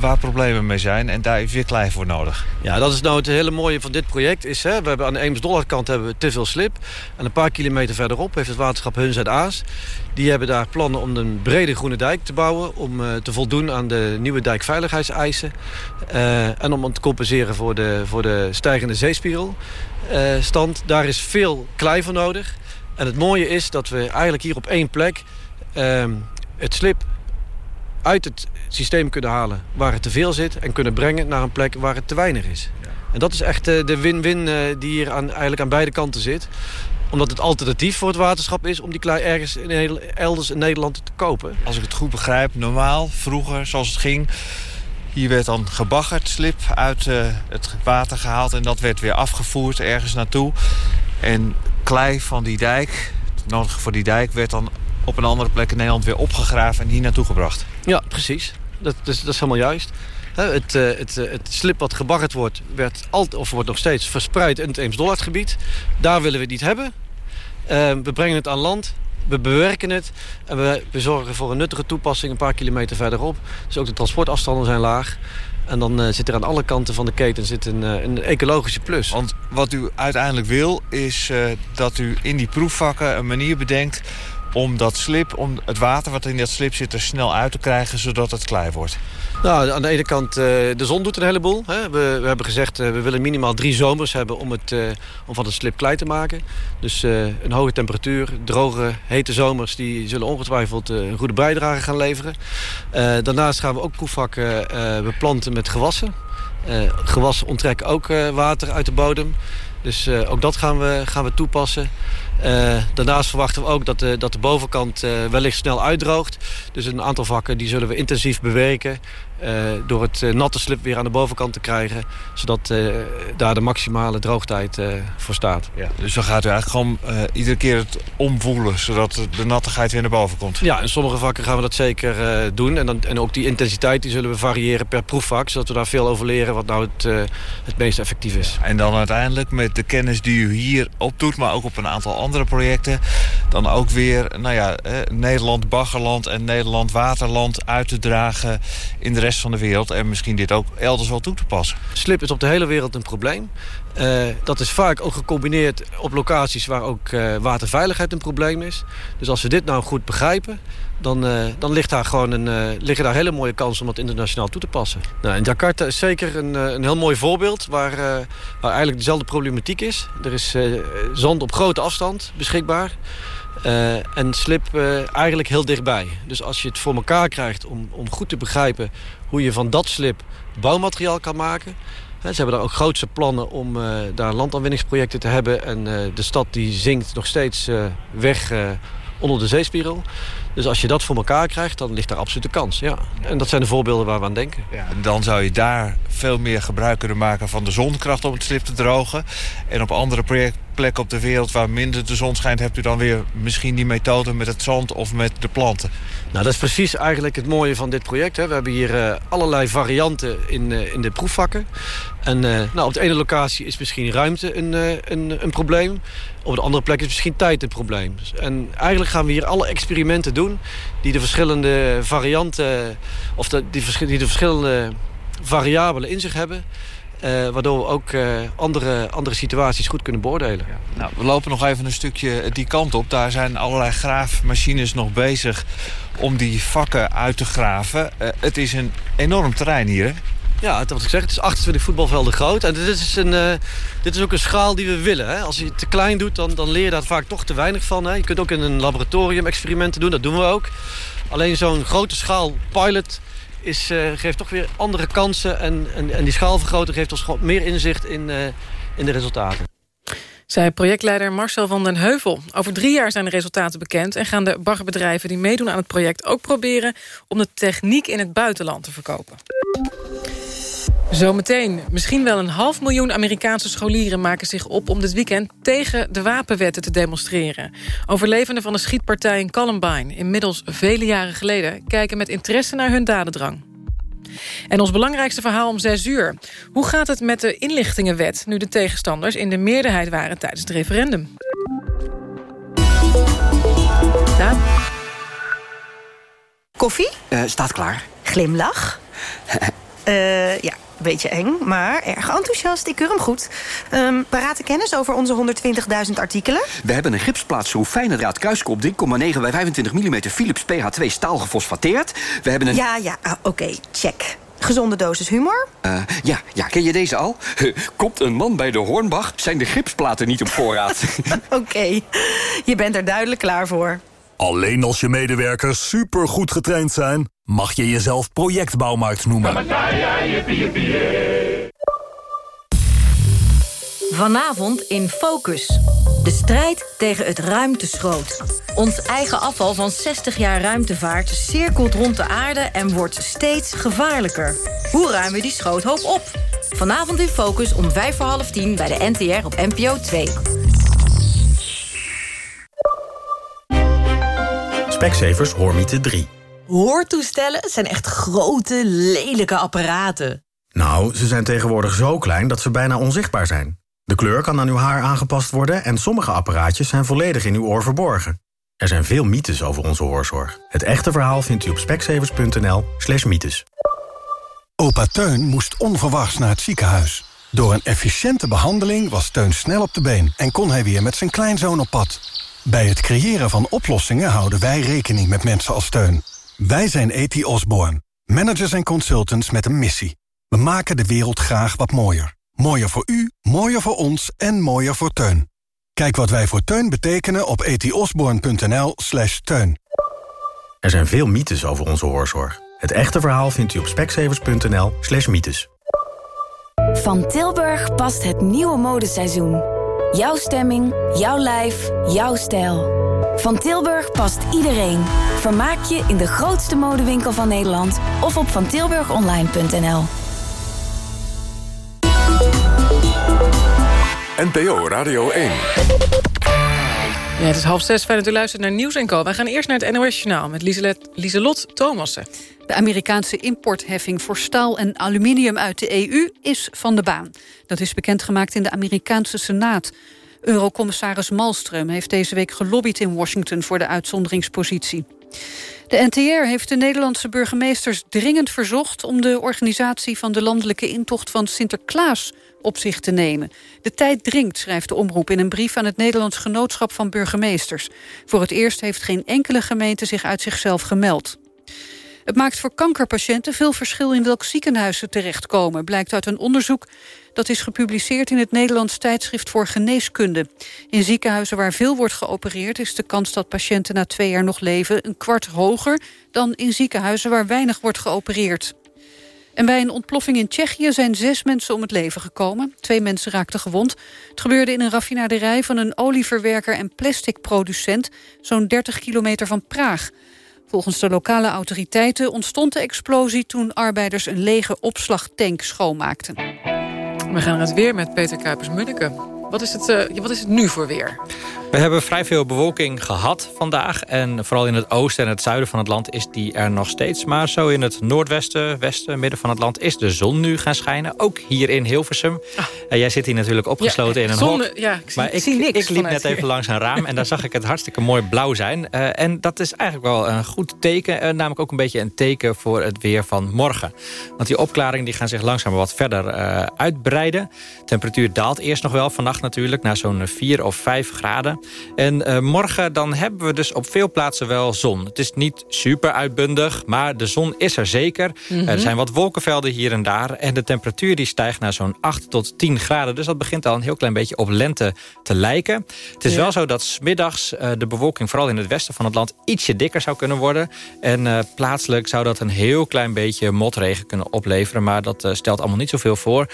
waar problemen mee zijn. En daar is weer klei voor nodig. Ja, dat is nou het hele mooie van dit project. Is, hè, we hebben aan de Eems-Dollarkant hebben we te veel slip. En een paar kilometer verderop heeft het waterschap Huns en Aas. Die hebben daar plannen om een brede groene dijk te bouwen. Om uh, te voldoen aan de nieuwe dijkveiligheidseisen. Uh, en om te compenseren voor de, voor de stijgende zeespiegel. Uh, stand. Daar is veel klei voor nodig. En het mooie is dat we eigenlijk hier op één plek... het slip uit het systeem kunnen halen waar het te veel zit... en kunnen brengen naar een plek waar het te weinig is. En dat is echt de win-win die hier aan, eigenlijk aan beide kanten zit omdat het alternatief voor het waterschap is om die klei ergens in, elders in Nederland te kopen. Als ik het goed begrijp, normaal, vroeger, zoals het ging... Hier werd dan gebaggerd slip uit uh, het water gehaald... en dat werd weer afgevoerd ergens naartoe. En klei van die dijk, nodig voor die dijk... werd dan op een andere plek in Nederland weer opgegraven en hier naartoe gebracht. Ja, precies. Dat, dat, is, dat is helemaal juist. Het, uh, het, uh, het, slip wat gebaggerd wordt, werd altijd, of wordt nog steeds verspreid in het Eems-Dollardgebied. Daar willen we het niet hebben. Uh, we brengen het aan land we bewerken het en we, we zorgen voor een nuttige toepassing een paar kilometer verderop. Dus ook de transportafstanden zijn laag. En dan uh, zit er aan alle kanten van de keten zit een, uh, een ecologische plus. Want wat u uiteindelijk wil is uh, dat u in die proefvakken een manier bedenkt om dat slip, om het water wat in dat slip zit er snel uit te krijgen zodat het klei wordt. Nou, aan de ene kant, uh, de zon doet een heleboel. We, hebben gezegd, uh, we willen minimaal drie zomers hebben om, het, uh, om van het slip klei te maken. Dus een hoge temperatuur, droge, hete zomers... die zullen ongetwijfeld een goede bijdrage gaan leveren. daarnaast gaan we ook proefvakken beplanten met gewassen. gewassen onttrekken ook water uit de bodem. Dus ook dat gaan we, gaan we toepassen. Uh, daarnaast verwachten we ook dat de, dat de bovenkant uh, wellicht snel uitdroogt. Dus een aantal vakken die zullen we intensief bewerken. Uh, door het natte slip weer aan de bovenkant te krijgen. Zodat daar de maximale droogtijd voor staat. Ja, dus dan gaat u eigenlijk gewoon iedere keer het omvoelen. Zodat de nattigheid weer naar boven komt. Ja, in sommige vakken gaan we dat zeker doen. En, dan, en ook die intensiteit die zullen we variëren per proefvak. Zodat we daar veel over leren wat nou het, het meest effectief is. En dan uiteindelijk met de kennis die u hier opdoet. Maar ook op een aantal andere andere projecten... dan ook weer nou ja, Nederland baggerland en Nederland waterland uit te dragen... in de rest van de wereld en misschien dit ook elders wel toe te passen. Slip is op de hele wereld een probleem. Uh, dat is vaak ook gecombineerd op locaties waar ook uh, waterveiligheid een probleem is. Dus als we dit nou goed begrijpen, dan, uh, dan ligt daar gewoon een, liggen daar hele mooie kansen om dat internationaal toe te passen. Nou, in Jakarta is zeker een, een heel mooi voorbeeld waar, waar eigenlijk dezelfde problematiek is. Er is zand op grote afstand beschikbaar. en slip eigenlijk heel dichtbij. Dus als je het voor elkaar krijgt om, om goed te begrijpen hoe je van dat slip bouwmateriaal kan maken ze hebben daar ook grootste plannen om uh, daar landaanwinningsprojecten te hebben. En uh, de stad die zinkt nog steeds uh, weg onder de zeespiegel. Dus als je dat voor elkaar krijgt, dan ligt daar absoluut een kans. Ja. En dat zijn de voorbeelden waar we aan denken. Ja, dan zou je daar veel meer gebruik kunnen maken van de zonkracht om het slip te drogen. En op andere plekken op de wereld waar minder de zon schijnt... hebt u dan weer misschien die methode met het zand of met de planten. Nou, dat is precies eigenlijk het mooie van dit project. Hè. We hebben hier uh, allerlei varianten in, uh, in de proefvakken. En uh, nou, op de ene locatie is misschien ruimte een, een, een probleem. Op de andere plek is misschien tijd een probleem. En eigenlijk gaan we hier alle experimenten doen... die de verschillende varianten... of die, die de verschillende variabelen in zich hebben... Uh, waardoor we ook uh, andere, andere situaties goed kunnen beoordelen. Ja. Nou, we lopen nog even een stukje die kant op. Daar zijn allerlei graafmachines nog bezig om die vakken uit te graven. Uh, het is een enorm terrein hier, hè? Ja, wat ik zeg, het is 28 voetbalvelden groot. En dit is, een, dit is ook een schaal die we willen. Hè? Als je het te klein doet, dan, dan leer je daar vaak toch te weinig van. Hè? Je kunt ook in een laboratorium experimenten doen, dat doen we ook. Alleen zo'n grote schaal pilot is, uh, geeft toch weer andere kansen. En, en, en die schaalvergroting geeft ons gewoon meer inzicht in, uh, in de resultaten. Zij projectleider Marcel van den Heuvel. Over drie jaar zijn de resultaten bekend... en gaan de baggerbedrijven die meedoen aan het project ook proberen... om de techniek in het buitenland te verkopen. Zometeen. Misschien wel een half miljoen Amerikaanse scholieren maken zich op om dit weekend tegen de wapenwetten te demonstreren. Overlevenden van de schietpartij in Columbine, inmiddels vele jaren geleden, kijken met interesse naar hun dadendrang. En ons belangrijkste verhaal om zes uur. Hoe gaat het met de inlichtingenwet... nu de tegenstanders in de meerderheid waren tijdens het referendum? Daan? Koffie? Uh, staat klaar. Glimlach? uh, ja, beetje eng, maar erg enthousiast. Ik keur hem goed. Um, parate kennis over onze 120.000 artikelen? We hebben een gipsplaatschroef fijne draad kruiskop 3,9 bij 25 mm Philips PH2 staal gefosfateerd. We hebben een... Ja, ja, ah, oké, okay, check. Gezonde dosis humor? Uh, ja, ja, ken je deze al? Komt een man bij de Hornbach, zijn de gipsplaten niet op voorraad. oké, okay. je bent er duidelijk klaar voor. Alleen als je medewerkers supergoed getraind zijn... mag je jezelf projectbouwmarkt noemen. Vanavond in Focus. De strijd tegen het ruimteschroot. Ons eigen afval van 60 jaar ruimtevaart cirkelt rond de aarde... en wordt steeds gevaarlijker. Hoe ruimen we die schroothoop op? Vanavond in Focus om vijf voor half tien bij de NTR op NPO 2. Specsavers Hoormiete 3. Hoortoestellen zijn echt grote, lelijke apparaten. Nou, ze zijn tegenwoordig zo klein dat ze bijna onzichtbaar zijn. De kleur kan aan uw haar aangepast worden... en sommige apparaatjes zijn volledig in uw oor verborgen. Er zijn veel mythes over onze hoorzorg. Het echte verhaal vindt u op speksevers.nl slash mythes. Opa Teun moest onverwachts naar het ziekenhuis. Door een efficiënte behandeling was Teun snel op de been... en kon hij weer met zijn kleinzoon op pad. Bij het creëren van oplossingen houden wij rekening met mensen als Teun. Wij zijn E.T. Osborne, managers en consultants met een missie. We maken de wereld graag wat mooier. Mooier voor u, mooier voor ons en mooier voor Teun. Kijk wat wij voor Teun betekenen op etiosborn.nl slash teun. Er zijn veel mythes over onze hoorzorg. Het echte verhaal vindt u op speksevers.nl slash mythes. Van Tilburg past het nieuwe modeseizoen. Jouw stemming, jouw lijf, jouw stijl. Van Tilburg past iedereen. Vermaak je in de grootste modewinkel van Nederland... of op vantilburgonline.nl. NPO Radio 1. Ja, het is half zes. Fijn dat u luistert naar Nieuws en Co. Wij gaan eerst naar het NOS Journaal met Lieselot Thomassen. De Amerikaanse importheffing voor staal en aluminium uit de EU is van de baan. Dat is bekendgemaakt in de Amerikaanse Senaat. Eurocommissaris Malmström heeft deze week gelobbyd in Washington... voor de uitzonderingspositie. De NTR heeft de Nederlandse burgemeesters dringend verzocht... om de organisatie van de landelijke intocht van Sinterklaas op zich te nemen. De tijd dringt, schrijft de omroep in een brief aan het Nederlands Genootschap van Burgemeesters. Voor het eerst heeft geen enkele gemeente zich uit zichzelf gemeld. Het maakt voor kankerpatiënten veel verschil in welk ziekenhuis ze terechtkomen... blijkt uit een onderzoek dat is gepubliceerd in het Nederlands tijdschrift voor geneeskunde. In ziekenhuizen waar veel wordt geopereerd... is de kans dat patiënten na twee jaar nog leven een kwart hoger... dan in ziekenhuizen waar weinig wordt geopereerd. En bij een ontploffing in Tsjechië zijn zes mensen om het leven gekomen. Twee mensen raakten gewond. Het gebeurde in een raffinaderij van een olieverwerker en plasticproducent... zo'n 30 kilometer van Praag. Volgens de lokale autoriteiten ontstond de explosie... toen arbeiders een lege opslagtank schoonmaakten. We gaan het weer met Peter Kuipers-Munneke. Wat, is het, uh, wat is het nu voor weer? We hebben vrij veel bewolking gehad vandaag. En vooral in het oosten en het zuiden van het land is die er nog steeds. Maar zo in het noordwesten, westen, midden van het land... is de zon nu gaan schijnen. Ook hier in Hilversum. Ah. En jij zit hier natuurlijk opgesloten ja, in een zonde, hok. Ja, ik zie, maar ik, ik, zie niks ik liep net even langs een raam en daar zag ik het hartstikke mooi blauw zijn. Uh, en dat is eigenlijk wel een goed teken. Uh, namelijk ook een beetje een teken voor het weer van morgen. Want die opklaringen die gaan zich langzaam wat verder uitbreiden. Temperatuur daalt eerst nog wel vannacht natuurlijk... naar zo'n 4 of 5 graden. En morgen dan hebben we dus op veel plaatsen wel zon. Het is niet super uitbundig, maar de zon is er zeker. Mm -hmm. Er zijn wat wolkenvelden hier en daar. En de temperatuur die stijgt naar zo'n 8 tot 10 graden. Dus dat begint al een heel klein beetje op lente te lijken. Het is ja. wel zo dat smiddags uh, de bewolking... vooral in het westen van het land ietsje dikker zou kunnen worden. En uh, plaatselijk zou dat een heel klein beetje motregen kunnen opleveren. Maar dat stelt allemaal niet zoveel voor.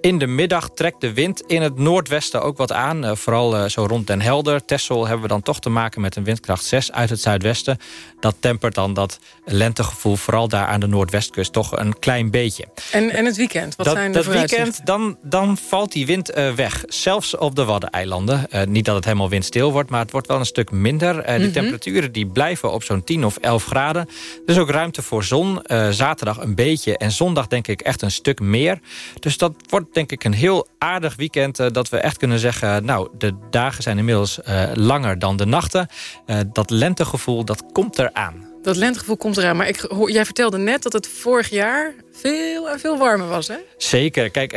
in de middag trekt de wind in het noordwesten ook wat aan. vooral zo rond Den Helder, Texel hebben we dan toch te maken met een windkracht 6 uit het zuidwesten. Dat tempert dan dat lentegevoel, vooral daar aan de noordwestkust, toch een klein beetje. En, en het weekend? Wat dat, zijn de dat weekend, dan, dan valt die wind uh, weg. Zelfs op de Waddeneilanden. Niet dat het helemaal windstil wordt, maar het wordt wel een stuk minder. Uh, mm -hmm. De temperaturen die blijven op zo'n 10 of 11 graden. Er is ook ruimte voor zon. zaterdag een beetje en zondag denk ik echt een stuk meer. Dus dat wordt denk ik een heel aardig weekend... dat we echt kunnen zeggen, nou, de dagen zijn inmiddels langer dan de nachten. Uh, dat lentegevoel, dat komt eraan. Dat lentegevoel komt eraan. Maar ik, jij vertelde net dat het vorig jaar veel en veel warmer was, hè? Zeker. Kijk,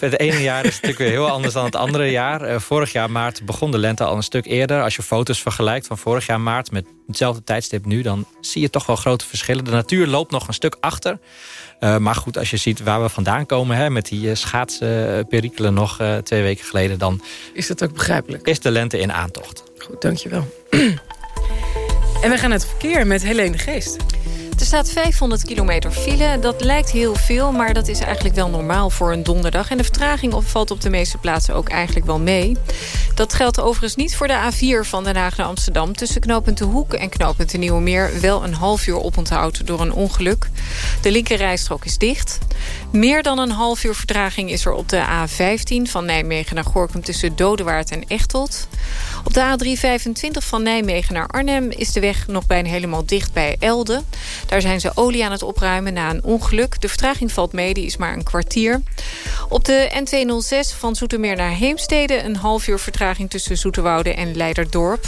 het ene jaar is natuurlijk weer heel anders dan het andere jaar. Vorig jaar maart begon de lente al een stuk eerder. Als je foto's vergelijkt van vorig jaar maart met hetzelfde tijdstip nu... dan zie je toch wel grote verschillen. De natuur loopt nog een stuk achter. Uh, maar goed, als je ziet waar we vandaan komen... Hè, met die uh, schaatsperikelen uh, nog twee weken geleden... dan is dat ook begrijpelijk. Is de lente in aantocht. Goed, dankjewel. en we gaan het verkeer met Helene Geest. Er staat 500 kilometer file. Dat lijkt heel veel, maar dat is eigenlijk wel normaal voor een donderdag. En de vertraging valt op de meeste plaatsen ook eigenlijk wel mee. Dat geldt overigens niet voor de A4 van Den Haag naar Amsterdam. Tussen knooppunt De Hoek en knooppunt De Nieuwe Meer... wel een half uur oponthoud door een ongeluk. De linkerrijstrook is dicht. Meer dan een half uur vertraging is er op de A15... van Nijmegen naar Gorkum tussen Dodewaard en Echteld. Op de A325 van Nijmegen naar Arnhem... is de weg nog bijna helemaal dicht bij Elde. Daar zijn ze olie aan het opruimen na een ongeluk. De vertraging valt mee, die is maar een kwartier. Op de N206 van Zoetermeer naar Heemstede... een half uur vertraging tussen Zoeterwoude en Leiderdorp.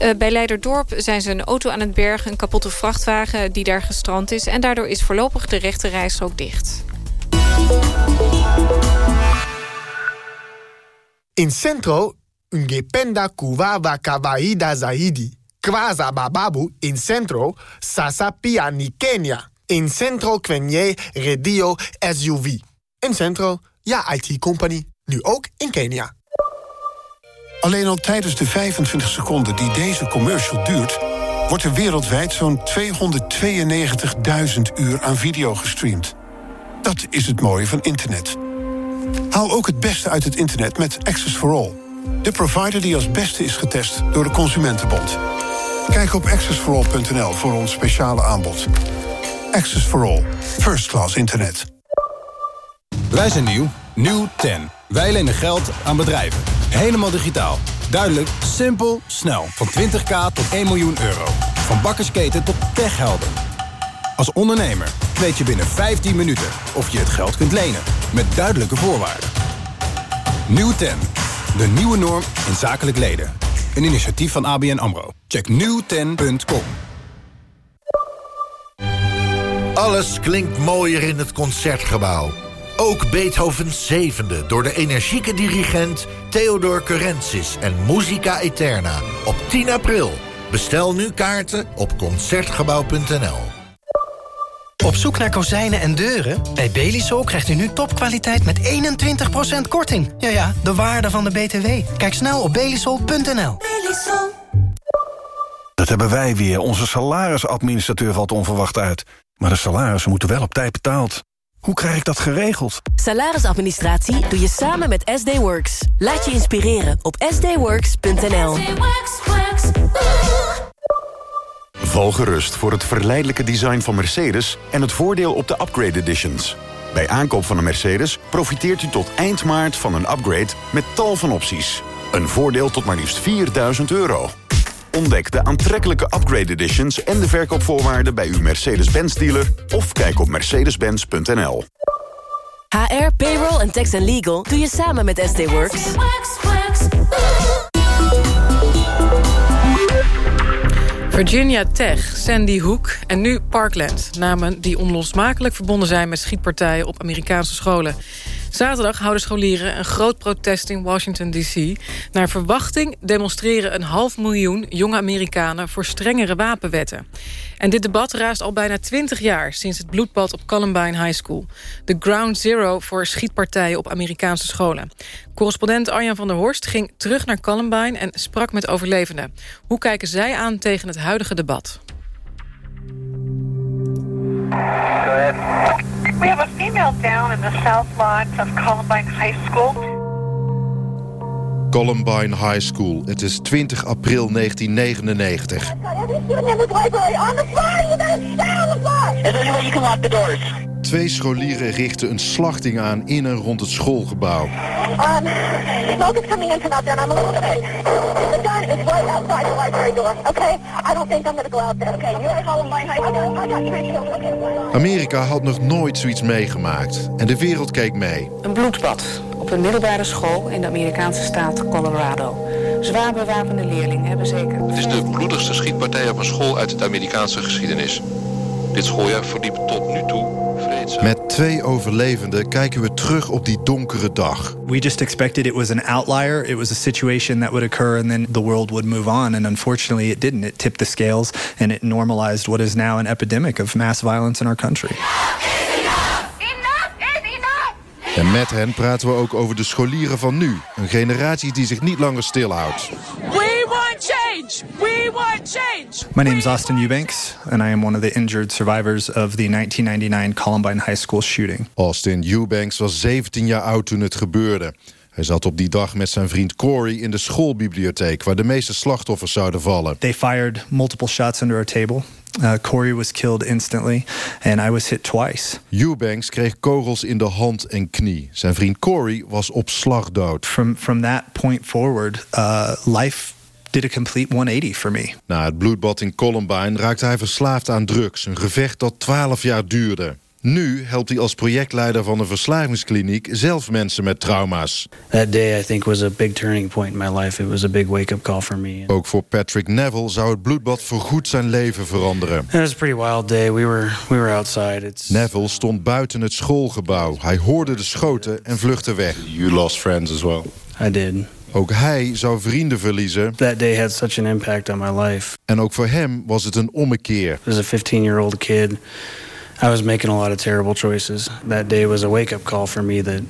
Uh, bij Leiderdorp zijn ze een auto aan het bergen... een kapotte vrachtwagen die daar gestrand is... en daardoor is voorlopig de rechte rijstrook dicht. In Centro, ungependa kuwawa kawaida zaidi. Kwaza bababu in Centro, sasa pia ni Kenya. In Centro kwenye radio SUV. In Centro, ja IT-company. Nu ook in Kenia. Alleen al tijdens de 25 seconden die deze commercial duurt... wordt er wereldwijd zo'n 292.000 uur aan video gestreamd. Dat is het mooie van internet. Haal ook het beste uit het internet met Access for All. De provider die als beste is getest door de Consumentenbond. Kijk op accessforall.nl voor ons speciale aanbod. Access for All. First class internet. Wij zijn nieuw. Nieuw 10. Wij lenen geld aan bedrijven. Helemaal digitaal. Duidelijk, simpel, snel. Van 20k tot 1 miljoen euro. Van bakkersketen tot techhelden. Als ondernemer weet je binnen 15 minuten of je het geld kunt lenen. Met duidelijke voorwaarden. Nieuw 10. De nieuwe norm in zakelijk leden. Een initiatief van ABN AMRO. Check nieuwten.com. Alles klinkt mooier in het Concertgebouw. Ook Beethovens zevende door de energieke dirigent Theodor Curensis en Musica Eterna op 10 april. Bestel nu kaarten op Concertgebouw.nl. Op zoek naar kozijnen en deuren? Bij Belisol krijgt u nu topkwaliteit met 21% korting. Ja ja, de waarde van de BTW. Kijk snel op belisol.nl. Dat hebben wij weer. Onze salarisadministrateur valt onverwacht uit. Maar de salarissen moeten wel op tijd betaald. Hoe krijg ik dat geregeld? Salarisadministratie doe je samen met SD Works. Laat je inspireren op sdworks.nl. Val gerust voor het verleidelijke design van Mercedes... en het voordeel op de upgrade editions. Bij aankoop van een Mercedes profiteert u tot eind maart van een upgrade... met tal van opties. Een voordeel tot maar liefst 4000 euro. Ontdek de aantrekkelijke upgrade editions en de verkoopvoorwaarden bij uw Mercedes-Benz dealer of kijk op mercedes-benz.nl. HR, payroll en tax and legal doe je samen met SD Works. Virginia Tech, Sandy Hook en nu Parkland. Namen die onlosmakelijk verbonden zijn met schietpartijen op Amerikaanse scholen. Zaterdag houden scholieren een groot protest in Washington D.C. Naar verwachting demonstreren een half miljoen jonge Amerikanen... voor strengere wapenwetten. En dit debat raast al bijna 20 jaar... sinds het bloedbad op Columbine High School. De ground zero voor schietpartijen op Amerikaanse scholen. Correspondent Arjan van der Horst ging terug naar Columbine... en sprak met overlevenden. Hoe kijken zij aan tegen het huidige debat? Go ahead. We have a female down in the south lodge of Columbine High School. Columbine High School. Het is 20 april 1999. Twee scholieren richten een slachting aan in en rond het schoolgebouw. Um, smoke is coming in from out there and I'm a little bit. The gun is right outside the library door, okay? I don't think I'm gonna go out there, okay? You're at Columbine High School. I got you. Amerika had nog nooit zoiets meegemaakt. En de wereld keek mee. Een bloedbad op een middelbare school in de Amerikaanse staat Colorado. Zwaar bewapende leerlingen hebben zeker... Het is de bloedigste schietpartij op een school uit de Amerikaanse geschiedenis. Dit schooljaar verliep tot nu toe vreedzaam. Met twee overlevenden kijken we terug op die donkere dag. We just expected it was an outlier. It was a situation that would occur and then the world would move on. And unfortunately it didn't. It tipped the scales and it normalized what is now an epidemic of mass violence in our country. En met hen praten we ook over de scholieren van nu. Een generatie die zich niet langer stilhoudt. We want change! We want change! My name is Austin Eubanks and I am one of the injured survivors of the 1999 Columbine High School shooting. Austin Eubanks was 17 jaar oud toen het gebeurde. Hij zat op die dag met zijn vriend Corey in de schoolbibliotheek... waar de meeste slachtoffers zouden vallen. They fired multiple shots under our table. Uh, Corey was killed instantly and I was hit twice. Eubanks kreeg kogels in de hand en knie. Zijn vriend Corey was op slag dood. From, from that point forward, uh, life did a complete 180 for me. Na het bloedbad in Columbine raakte hij verslaafd aan drugs. Een gevecht dat 12 jaar duurde. Nu helpt hij als projectleider van een verslavingskliniek zelf mensen met trauma's. That day I think was a big turning point in my life. It was a big wake-up call for me. Ook voor Patrick Neville zou het bloedbad voorgoed zijn leven veranderen. It was a pretty wild day. We were we were outside. It's Neville stond buiten het schoolgebouw. Hij hoorde de schoten en vluchtte weg. You lost friends as well. I did. Ook hij zou vrienden verliezen. That day had such an impact on my life. En ook voor hem was het een ommekeer. As a 15-year-old kid, I was making a lot of terrible choices. That day was a wake-up call for me that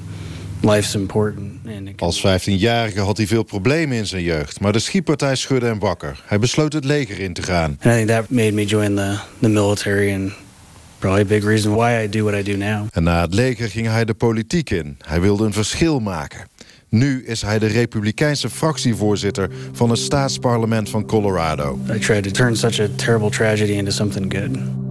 life's important. And it Als 15-jarige had hij veel problemen in zijn jeugd. Maar de schietpartij schudde hem wakker. Hij besloot het leger in te gaan. And I think that made me join the, the military and probably a big reason why I do what I do now. En na het leger ging hij de politiek in. Hij wilde een verschil maken. Nu is hij de republikeinse fractievoorzitter van het staatsparlement van Colorado. I tried to turn such a terrible tragedy into something good.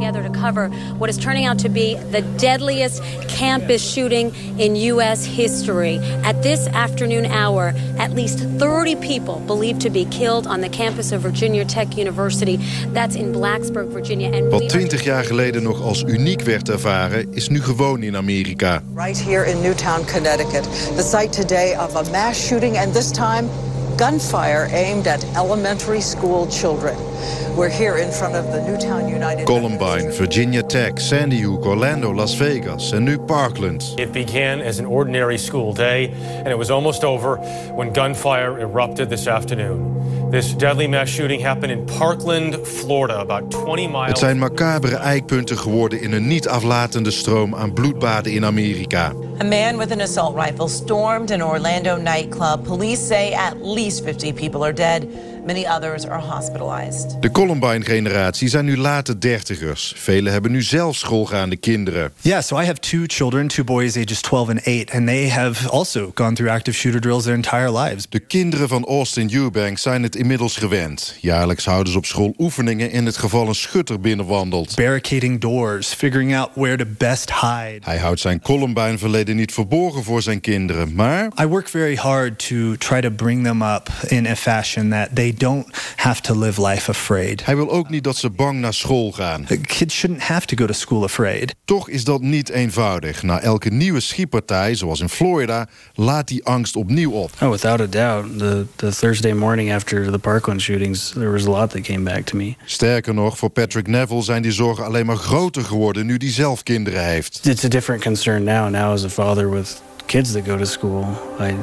Together to cover what is turning out to be the deadliest campus shooting in U.S. history. At this afternoon hour, at least 30 people believed to be killed on the campus of Virginia Tech University. That's in Blacksburg, Virginia. And Wat 20 jaar geleden nog als uniek werd ervaren, is nu gewoon in Amerika. Right here in Newtown, Connecticut, the site today of a mass shooting, and this time, gunfire aimed at elementary school children. We're here in front of the Newtown United. Columbine, Virginia Tech, Sandy Hook, Orlando, Las Vegas and nu Parkland. It began as an ordinary school day, and it was almost over when gunfire erupted this afternoon. This deadly mass shooting happened in Parkland, Florida, about 20 miles. Het zijn macabere eikpunten geworden in een niet aflatende stroom aan bloedbaden in Amerika. A man with an assault rifle stormed an Orlando nightclub. Police say at least 50 people are dead. Many others are hospitalized. De Columbine-generatie zijn nu late dertigers. Velen hebben nu zelf schoolgaande kinderen. Yeah, so I have two children, two boys ages 12 and 8, and they have also gone through active shooter drills their entire lives. De kinderen van Austin Eubanks zijn het inmiddels gewend. Jaarlijks houden ze op school oefeningen in het geval een schutter binnenwandelt. Barricading doors, figuring out where to best hide. Hij houdt zijn Columbine-verleden niet verborgen voor zijn kinderen, maar... I work very hard to try to bring them up in a fashion that they don't have to live life afraid. Hij wil ook niet dat ze bang naar school gaan. Kids shouldn't have to go to school afraid. Toch is dat niet eenvoudig. Na elke nieuwe schietpartij, zoals in Florida, laat die angst opnieuw op. Oh, without a doubt. The, the Thursday morning after the Parkland shootings, there was a lot that came back to me. Sterker nog, voor Patrick Neville zijn die zorgen alleen maar groter geworden nu hij zelf kinderen heeft. It's a different concern now. Now, as a father with kids that go to school, I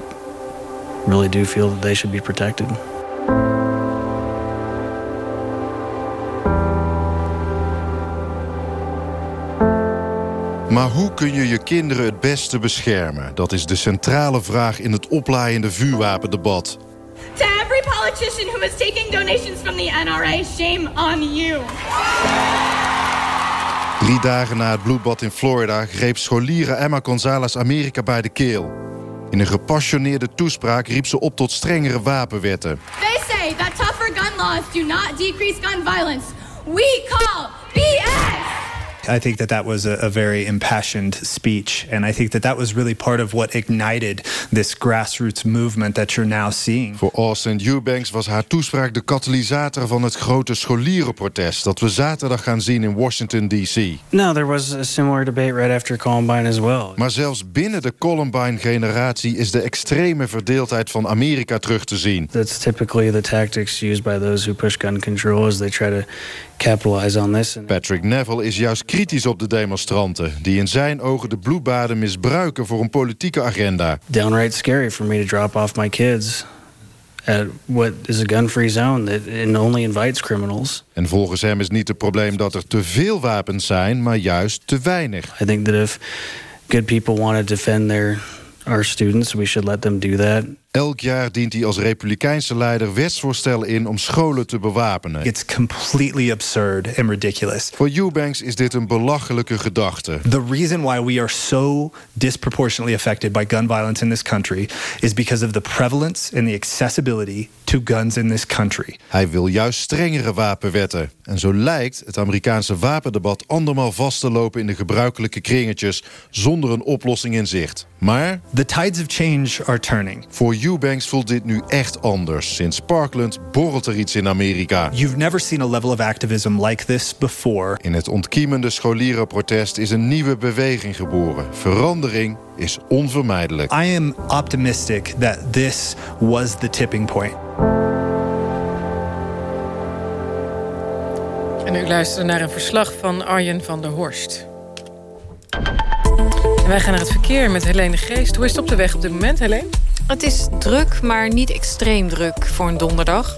really do feel that they should be protected. Maar hoe kun je je kinderen het beste beschermen? Dat is de centrale vraag in het oplaaiende vuurwapendebat. To every politician who is taking donations from the NRA, shame on you. Drie dagen na het bloedbad in Florida greep scholiere Emma Gonzalez Amerika bij de keel. In een gepassioneerde toespraak riep ze op tot strengere wapenwetten. They say that tougher gun laws do not decrease gun violence. We call! I think that that was a, a very impassioned speech, and I think that that was really part of what ignited this grassroots movement that you're now seeing. Voor Austin Eubanks was haar toespraak de katalysator van het grote scholierenprotest... dat we zaterdag gaan zien in Washington, D.C. No, there was a similar debate right after Columbine as well. Maar zelfs binnen de Columbine-generatie... is de extreme verdeeldheid van Amerika terug te zien. That's typically the tactics used by those who push gun control as they try to capitalize on this. Patrick Neville is juist kritisch op de demonstranten... die in zijn ogen de bloedbaden misbruiken voor een politieke agenda. Downright scary for me to drop off my kids at what is a gun-free zone that only invites criminals. En volgens hem is niet het probleem dat er te veel wapens zijn... maar juist te weinig. I think that if good people want to defend their our students, we should let them do that. Elk jaar dient hij als republikeinse leider wetsvoorstellen in om scholen te bewapenen. It's completely absurd and ridiculous. Voor Eubanks is dit een belachelijke gedachte. The reason why we are so disproportionately affected by gun violence in this country is because of the prevalence and the accessibility to guns in this country. Hij wil juist strengere wapenwetten. En zo lijkt het Amerikaanse wapendebat andermaal vast te lopen in de gebruikelijke kringetjes zonder een oplossing in zicht. Maar The tides of change are turning. Voor Eubanks voelt dit nu echt anders. Sinds Parkland borrelt er iets in Amerika. You've never seen a level of activism like this before. In het ontkiemende scholierenprotest is een nieuwe beweging geboren. Verandering is onvermijdelijk. I am optimistic that this was the tipping point. En u luistert naar een verslag van Arjen van der Horst. En wij gaan naar het verkeer met Helene Geest. Hoe is het op de weg op dit moment, Helene? Het is druk, maar niet extreem druk voor een donderdag.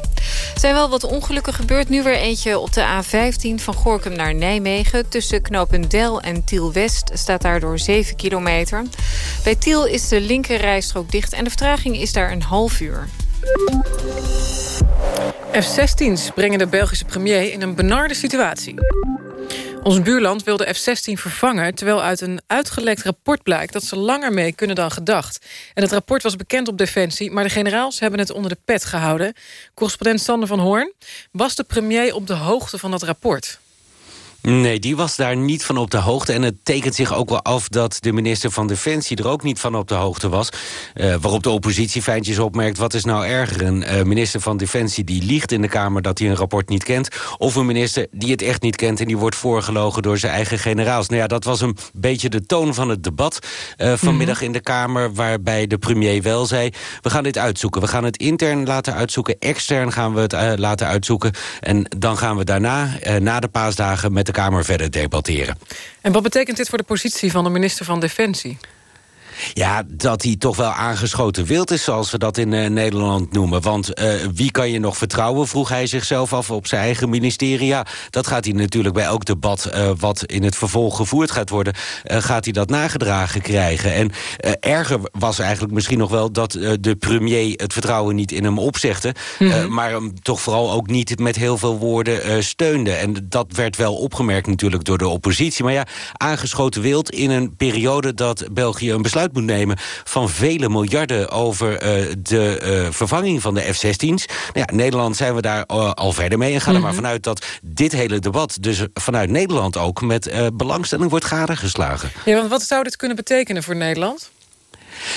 Er zijn wel wat ongelukken gebeurd. Nu weer eentje op de A15 van Gorkum naar Nijmegen. Tussen Knopendel en Tiel-West staat daardoor 7 kilometer. Bij Tiel is de linkerrijstrook dicht en de vertraging is daar een half uur. F-16's brengen de Belgische premier in een benarde situatie. Ons buurland wil de F-16 vervangen... terwijl uit een uitgelekt rapport blijkt dat ze langer mee kunnen dan gedacht. En het rapport was bekend op Defensie... maar de generaals hebben het onder de pet gehouden. Correspondent Sander van Hoorn. Was de premier op de hoogte van dat rapport? Nee, die was daar niet van op de hoogte. En het tekent zich ook wel af dat de minister van Defensie... er ook niet van op de hoogte was. Uh, waarop de oppositie fijntjes opmerkt... wat is nou erger, een uh, minister van Defensie die liegt in de Kamer... dat hij een rapport niet kent... of een minister die het echt niet kent... en die wordt voorgelogen door zijn eigen generaals. Nou ja, dat was een beetje de toon van het debat uh, vanmiddag mm -hmm. in de Kamer... waarbij de premier wel zei... we gaan dit uitzoeken. We gaan het intern laten uitzoeken. Extern gaan we het laten uitzoeken. En dan gaan we daarna, na de paasdagen... met de Kamer verder debatteren. En wat betekent dit voor de positie van de minister van Defensie? Ja, dat hij toch wel aangeschoten wild is, zoals we dat in uh, Nederland noemen. Want uh, wie kan je nog vertrouwen, vroeg hij zichzelf af op zijn eigen ministerie. Ja, dat gaat hij natuurlijk bij elk debat uh, wat in het vervolg gevoerd gaat worden... gaat hij dat nagedragen krijgen. En erger was eigenlijk misschien nog wel dat de premier het vertrouwen niet in hem opzegde... Mm -hmm. maar hem toch vooral ook niet met heel veel woorden steunde. En dat werd wel opgemerkt natuurlijk door de oppositie. Maar ja, aangeschoten wild in een periode dat België een besluit moet nemen van vele miljarden over uh, de uh, vervanging van de F-16's. Nou ja, Nederland zijn we daar uh, al verder mee en gaan er mm -hmm. maar vanuit dat dit hele debat dus vanuit Nederland ook met belangstelling wordt gadegeslagen. Ja, want wat zou dit kunnen betekenen voor Nederland?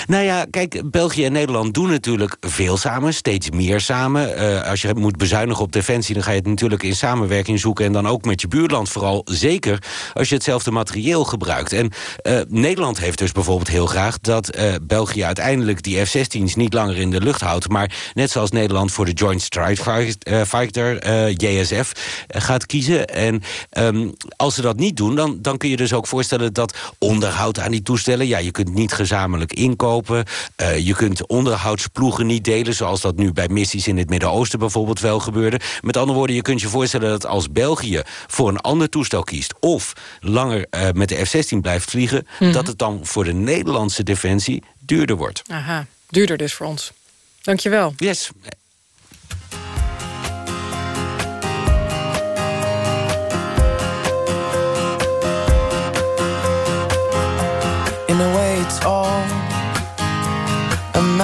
Nou ja, kijk, België en Nederland doen natuurlijk veel samen, steeds meer samen. Uh, als je moet bezuinigen op defensie, dan ga je het natuurlijk in samenwerking zoeken... en dan ook met je buurland vooral, zeker als je hetzelfde materieel gebruikt. En uh, Nederland heeft dus bijvoorbeeld heel graag dat uh, België uiteindelijk die F-16's niet langer in de lucht houdt... maar net zoals Nederland voor de Joint Strike Fighter, JSF, gaat kiezen. En um, als ze dat niet doen, dan, dan kun je dus ook voorstellen dat onderhoud aan die toestellen... ja, je kunt niet gezamenlijk in inkopen. Uh, je kunt onderhoudsploegen niet delen... zoals dat nu bij missies in het Midden-Oosten bijvoorbeeld wel gebeurde. Met andere woorden, je kunt je voorstellen dat als België... voor een ander toestel kiest of langer uh, met de F-16 blijft vliegen... Mm -hmm. dat het dan voor de Nederlandse defensie duurder wordt. Aha, duurder dus voor ons. Dankjewel. Yes. In a way it's all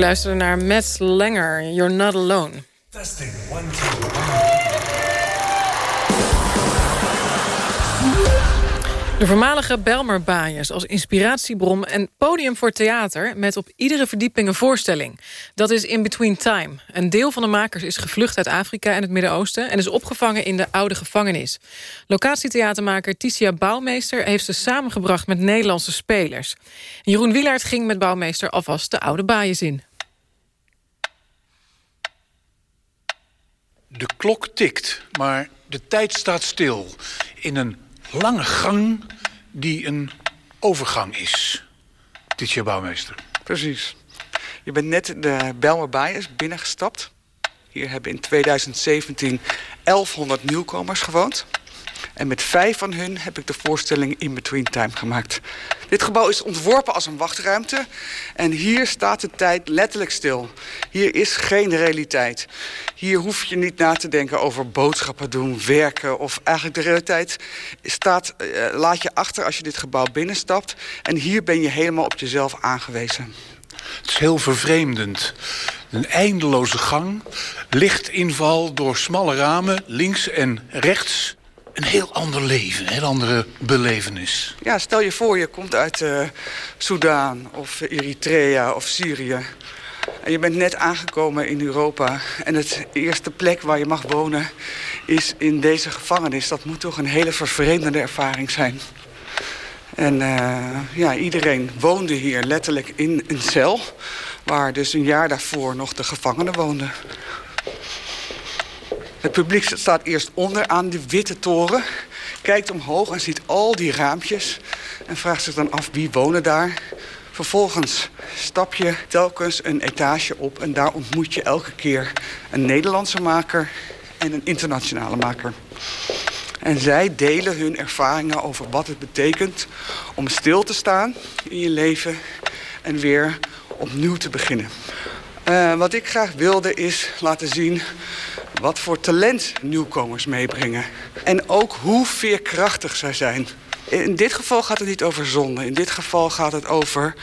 luisterde naar Matt Langer, You're Not Alone. Testing, De voormalige Belmerbaaiers als inspiratiebron en podium voor theater... met op iedere verdieping een voorstelling. Dat is In Between Time. Een deel van de makers is gevlucht uit Afrika en het Midden-Oosten... en is opgevangen in de oude gevangenis. Locatietheatermaker Ticia Bouwmeester heeft ze samengebracht met Nederlandse spelers. Jeroen Wielaert ging met Bouwmeester alvast de oude baaiers in. De klok tikt, maar de tijd staat stil. In een lange gang die een overgang is. Dit is je bouwmeester. Precies. Je bent net de Belmer Bias binnengestapt. Hier hebben in 2017 1100 nieuwkomers gewoond. En met vijf van hun heb ik de voorstelling In Between Time gemaakt. Dit gebouw is ontworpen als een wachtruimte. En hier staat de tijd letterlijk stil. Hier is geen realiteit. Hier hoef je niet na te denken over boodschappen doen, werken... of eigenlijk de realiteit staat, uh, laat je achter als je dit gebouw binnenstapt. En hier ben je helemaal op jezelf aangewezen. Het is heel vervreemdend. Een eindeloze gang, lichtinval door smalle ramen, links en rechts een heel ander leven, een heel andere belevenis. Ja, stel je voor, je komt uit uh, Soudaan of Eritrea of Syrië. En je bent net aangekomen in Europa. En het eerste plek waar je mag wonen is in deze gevangenis. Dat moet toch een hele vervreemdende ervaring zijn. En uh, ja, iedereen woonde hier letterlijk in een cel... waar dus een jaar daarvoor nog de gevangenen woonden. Het publiek staat eerst onder aan de witte toren, kijkt omhoog en ziet al die raampjes en vraagt zich dan af wie wonen daar. Vervolgens stap je telkens een etage op en daar ontmoet je elke keer een Nederlandse maker en een internationale maker. En zij delen hun ervaringen over wat het betekent om stil te staan in je leven en weer opnieuw te beginnen. Uh, wat ik graag wilde is laten zien wat voor talent nieuwkomers meebrengen. En ook hoe veerkrachtig zij zijn. In dit geval gaat het niet over zonde. In dit geval gaat het over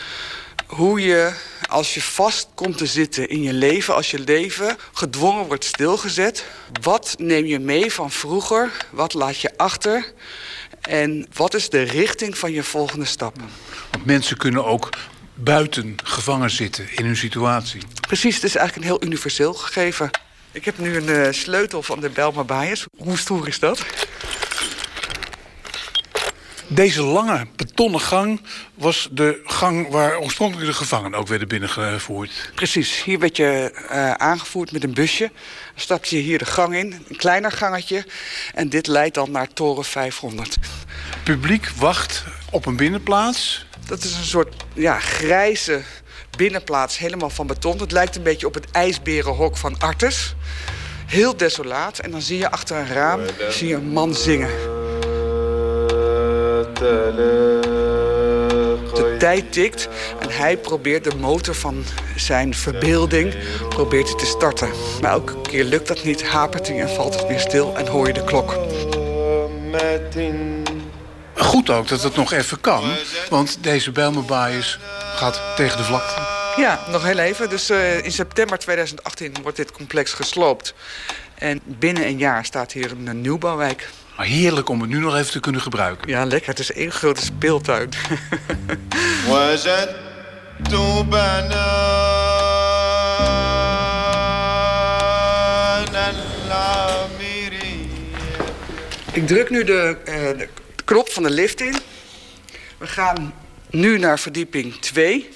hoe je, als je vast komt te zitten in je leven... als je leven gedwongen wordt stilgezet... wat neem je mee van vroeger? Wat laat je achter? En wat is de richting van je volgende stap? Want mensen kunnen ook buiten gevangen zitten in hun situatie. Precies, het is eigenlijk een heel universeel gegeven. Ik heb nu een uh, sleutel van de Belma Bias. Hoe stoer is dat? Deze lange betonnen gang was de gang waar oorspronkelijk de gevangenen ook werden binnengevoerd. Precies, hier werd je uh, aangevoerd met een busje. Dan stap je hier de gang in, een kleiner gangetje. En dit leidt dan naar toren 500. Publiek wacht op een binnenplaats. Dat is een soort ja, grijze binnenplaats helemaal van beton. Het lijkt een beetje op het ijsberenhok van Artes. Heel desolaat. En dan zie je achter een raam zie je een man zingen. De tijd tikt en hij probeert de motor van zijn verbeelding probeert te starten. Maar elke keer lukt dat niet, hapert hij en valt het weer stil en hoor je de klok. Goed ook dat het nog even kan, want deze Bijlmerbaaiers gaat tegen de vlakte. Ja, nog heel even. Dus uh, in september 2018 wordt dit complex gesloopt. En binnen een jaar staat hier een nieuwbouwwijk. Maar heerlijk om het nu nog even te kunnen gebruiken. Ja, lekker. Het is één grote speeltuin. Ik druk nu de, uh, de knop van de lift in. We gaan nu naar verdieping 2.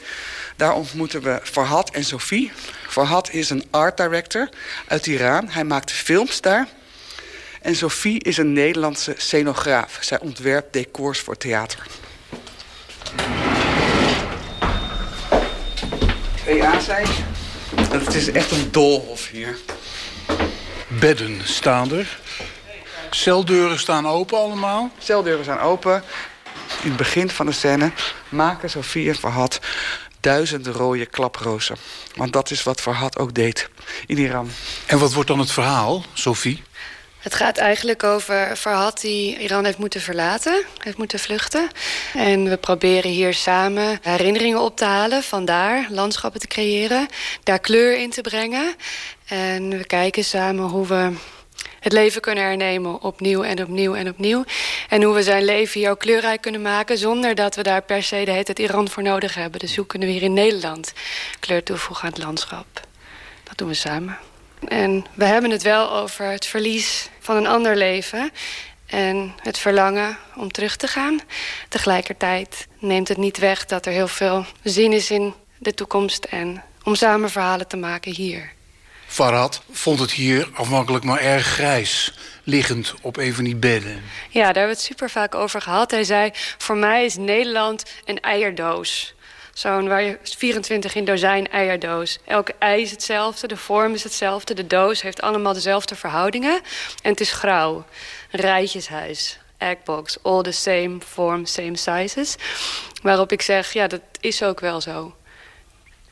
Daar ontmoeten we Farhad en Sophie. Farhad is een art director uit Iran. Hij maakt films daar. En Sophie is een Nederlandse scenograaf. Zij ontwerpt decors voor theater. 2A zijn. Het is echt een doolhof hier. Bedden staan er. Celdeuren staan open allemaal? Celdeuren staan open. In het begin van de scène maken Sophie en Farhad duizenden rode klaprozen. Want dat is wat Farhad ook deed in Iran. En wat wordt dan het verhaal, Sophie? Het gaat eigenlijk over Farhad die Iran heeft moeten verlaten, heeft moeten vluchten. En we proberen hier samen herinneringen op te halen, vandaar landschappen te creëren, daar kleur in te brengen. En we kijken samen hoe we het leven kunnen hernemen opnieuw en opnieuw en opnieuw. En hoe we zijn leven hier ook kleurrijk kunnen maken... zonder dat we daar per se de hele tijd Iran voor nodig hebben. Dus hoe kunnen we hier in Nederland kleur toevoegen aan het landschap? Dat doen we samen. En we hebben het wel over het verlies van een ander leven... en het verlangen om terug te gaan. Tegelijkertijd neemt het niet weg dat er heel veel zin is in de toekomst... en om samen verhalen te maken hier. Farad vond het hier afhankelijk maar erg grijs. Liggend op een van die bedden. Ja, daar hebben we het super vaak over gehad. Hij zei, voor mij is Nederland een eierdoos. Zo'n waar je 24 in dozijn eierdoos. Elke ei is hetzelfde, de vorm is hetzelfde. De doos heeft allemaal dezelfde verhoudingen. En het is grauw. Een rijtjeshuis. Eggbox. All the same form, same sizes. Waarop ik zeg, ja, dat is ook wel zo.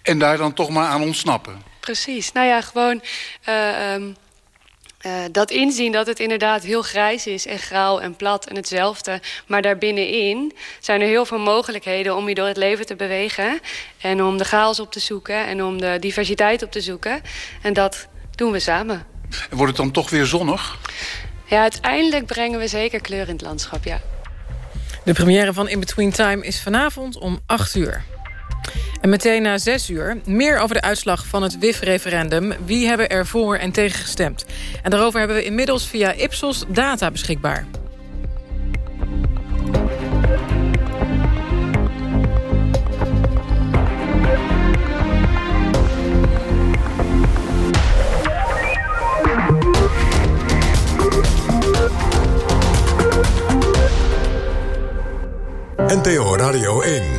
En daar dan toch maar aan ontsnappen precies. Nou ja, gewoon uh, um, uh, dat inzien dat het inderdaad heel grijs is en grauw en plat en hetzelfde. Maar daarbinnenin zijn er heel veel mogelijkheden om je door het leven te bewegen. En om de chaos op te zoeken en om de diversiteit op te zoeken. En dat doen we samen. En wordt het dan toch weer zonnig? Ja, uiteindelijk brengen we zeker kleur in het landschap, ja. De première van In Between Time is vanavond om 8 uur. En meteen na zes uur meer over de uitslag van het WIF-referendum. Wie hebben er voor en tegen gestemd? En daarover hebben we inmiddels via Ipsos data beschikbaar. NTO Radio 1.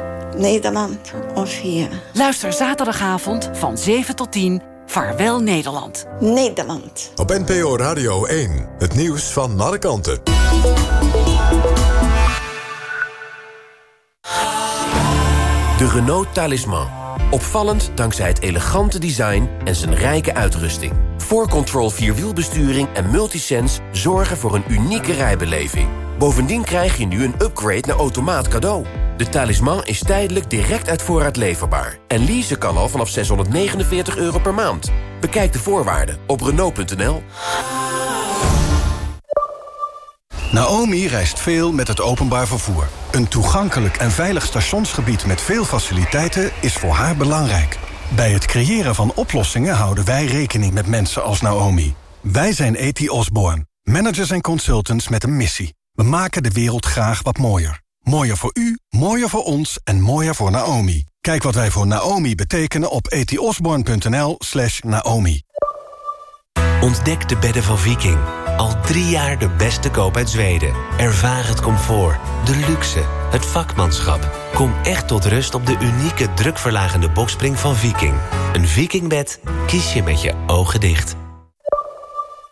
Nederland of hier. Luister zaterdagavond van 7 tot 10. Vaarwel Nederland. Nederland. Op NPO Radio 1. Het nieuws van alle kanten. De Renault Talisman. Opvallend dankzij het elegante design en zijn rijke uitrusting. 4Control Vierwielbesturing en Multisense zorgen voor een unieke rijbeleving. Bovendien krijg je nu een upgrade naar automaat cadeau. De talisman is tijdelijk direct uit voorraad leverbaar. En leasen kan al vanaf 649 euro per maand. Bekijk de voorwaarden op Renault.nl. Naomi reist veel met het openbaar vervoer. Een toegankelijk en veilig stationsgebied met veel faciliteiten is voor haar belangrijk. Bij het creëren van oplossingen houden wij rekening met mensen als Naomi. Wij zijn E.T. Osborne, managers en consultants met een missie. We maken de wereld graag wat mooier. Mooier voor u, mooier voor ons en mooier voor Naomi. Kijk wat wij voor Naomi betekenen op etiosborn.nl slash Naomi. Ontdek de bedden van Viking. Al drie jaar de beste koop uit Zweden. Ervaar het comfort, de luxe, het vakmanschap. Kom echt tot rust op de unieke drukverlagende bokspring van Viking. Een Vikingbed kies je met je ogen dicht.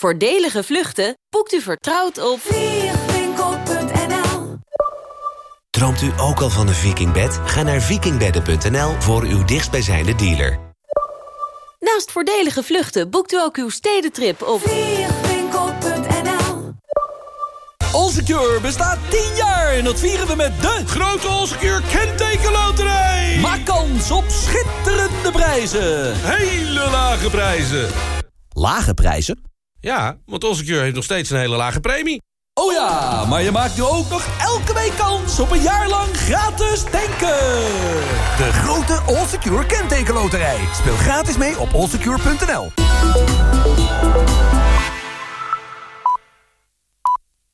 Voordelige vluchten boekt u vertrouwd op... Droomt u ook al van een vikingbed? Ga naar vikingbedden.nl voor uw dichtstbijzijnde dealer. Naast voordelige vluchten boekt u ook uw stedentrip op... vliegwinkel.nl Allsecure bestaat 10 jaar en dat vieren we met de... Grote Allsecure kentekenloterij! Maak kans op schitterende prijzen. Hele lage prijzen. Lage prijzen? Ja, want Allsecure heeft nog steeds een hele lage premie. Oh ja, maar je maakt nu ook nog elke week kans op een jaar lang gratis tanken. De grote Allsecure kentekenloterij. Speel gratis mee op allsecure.nl.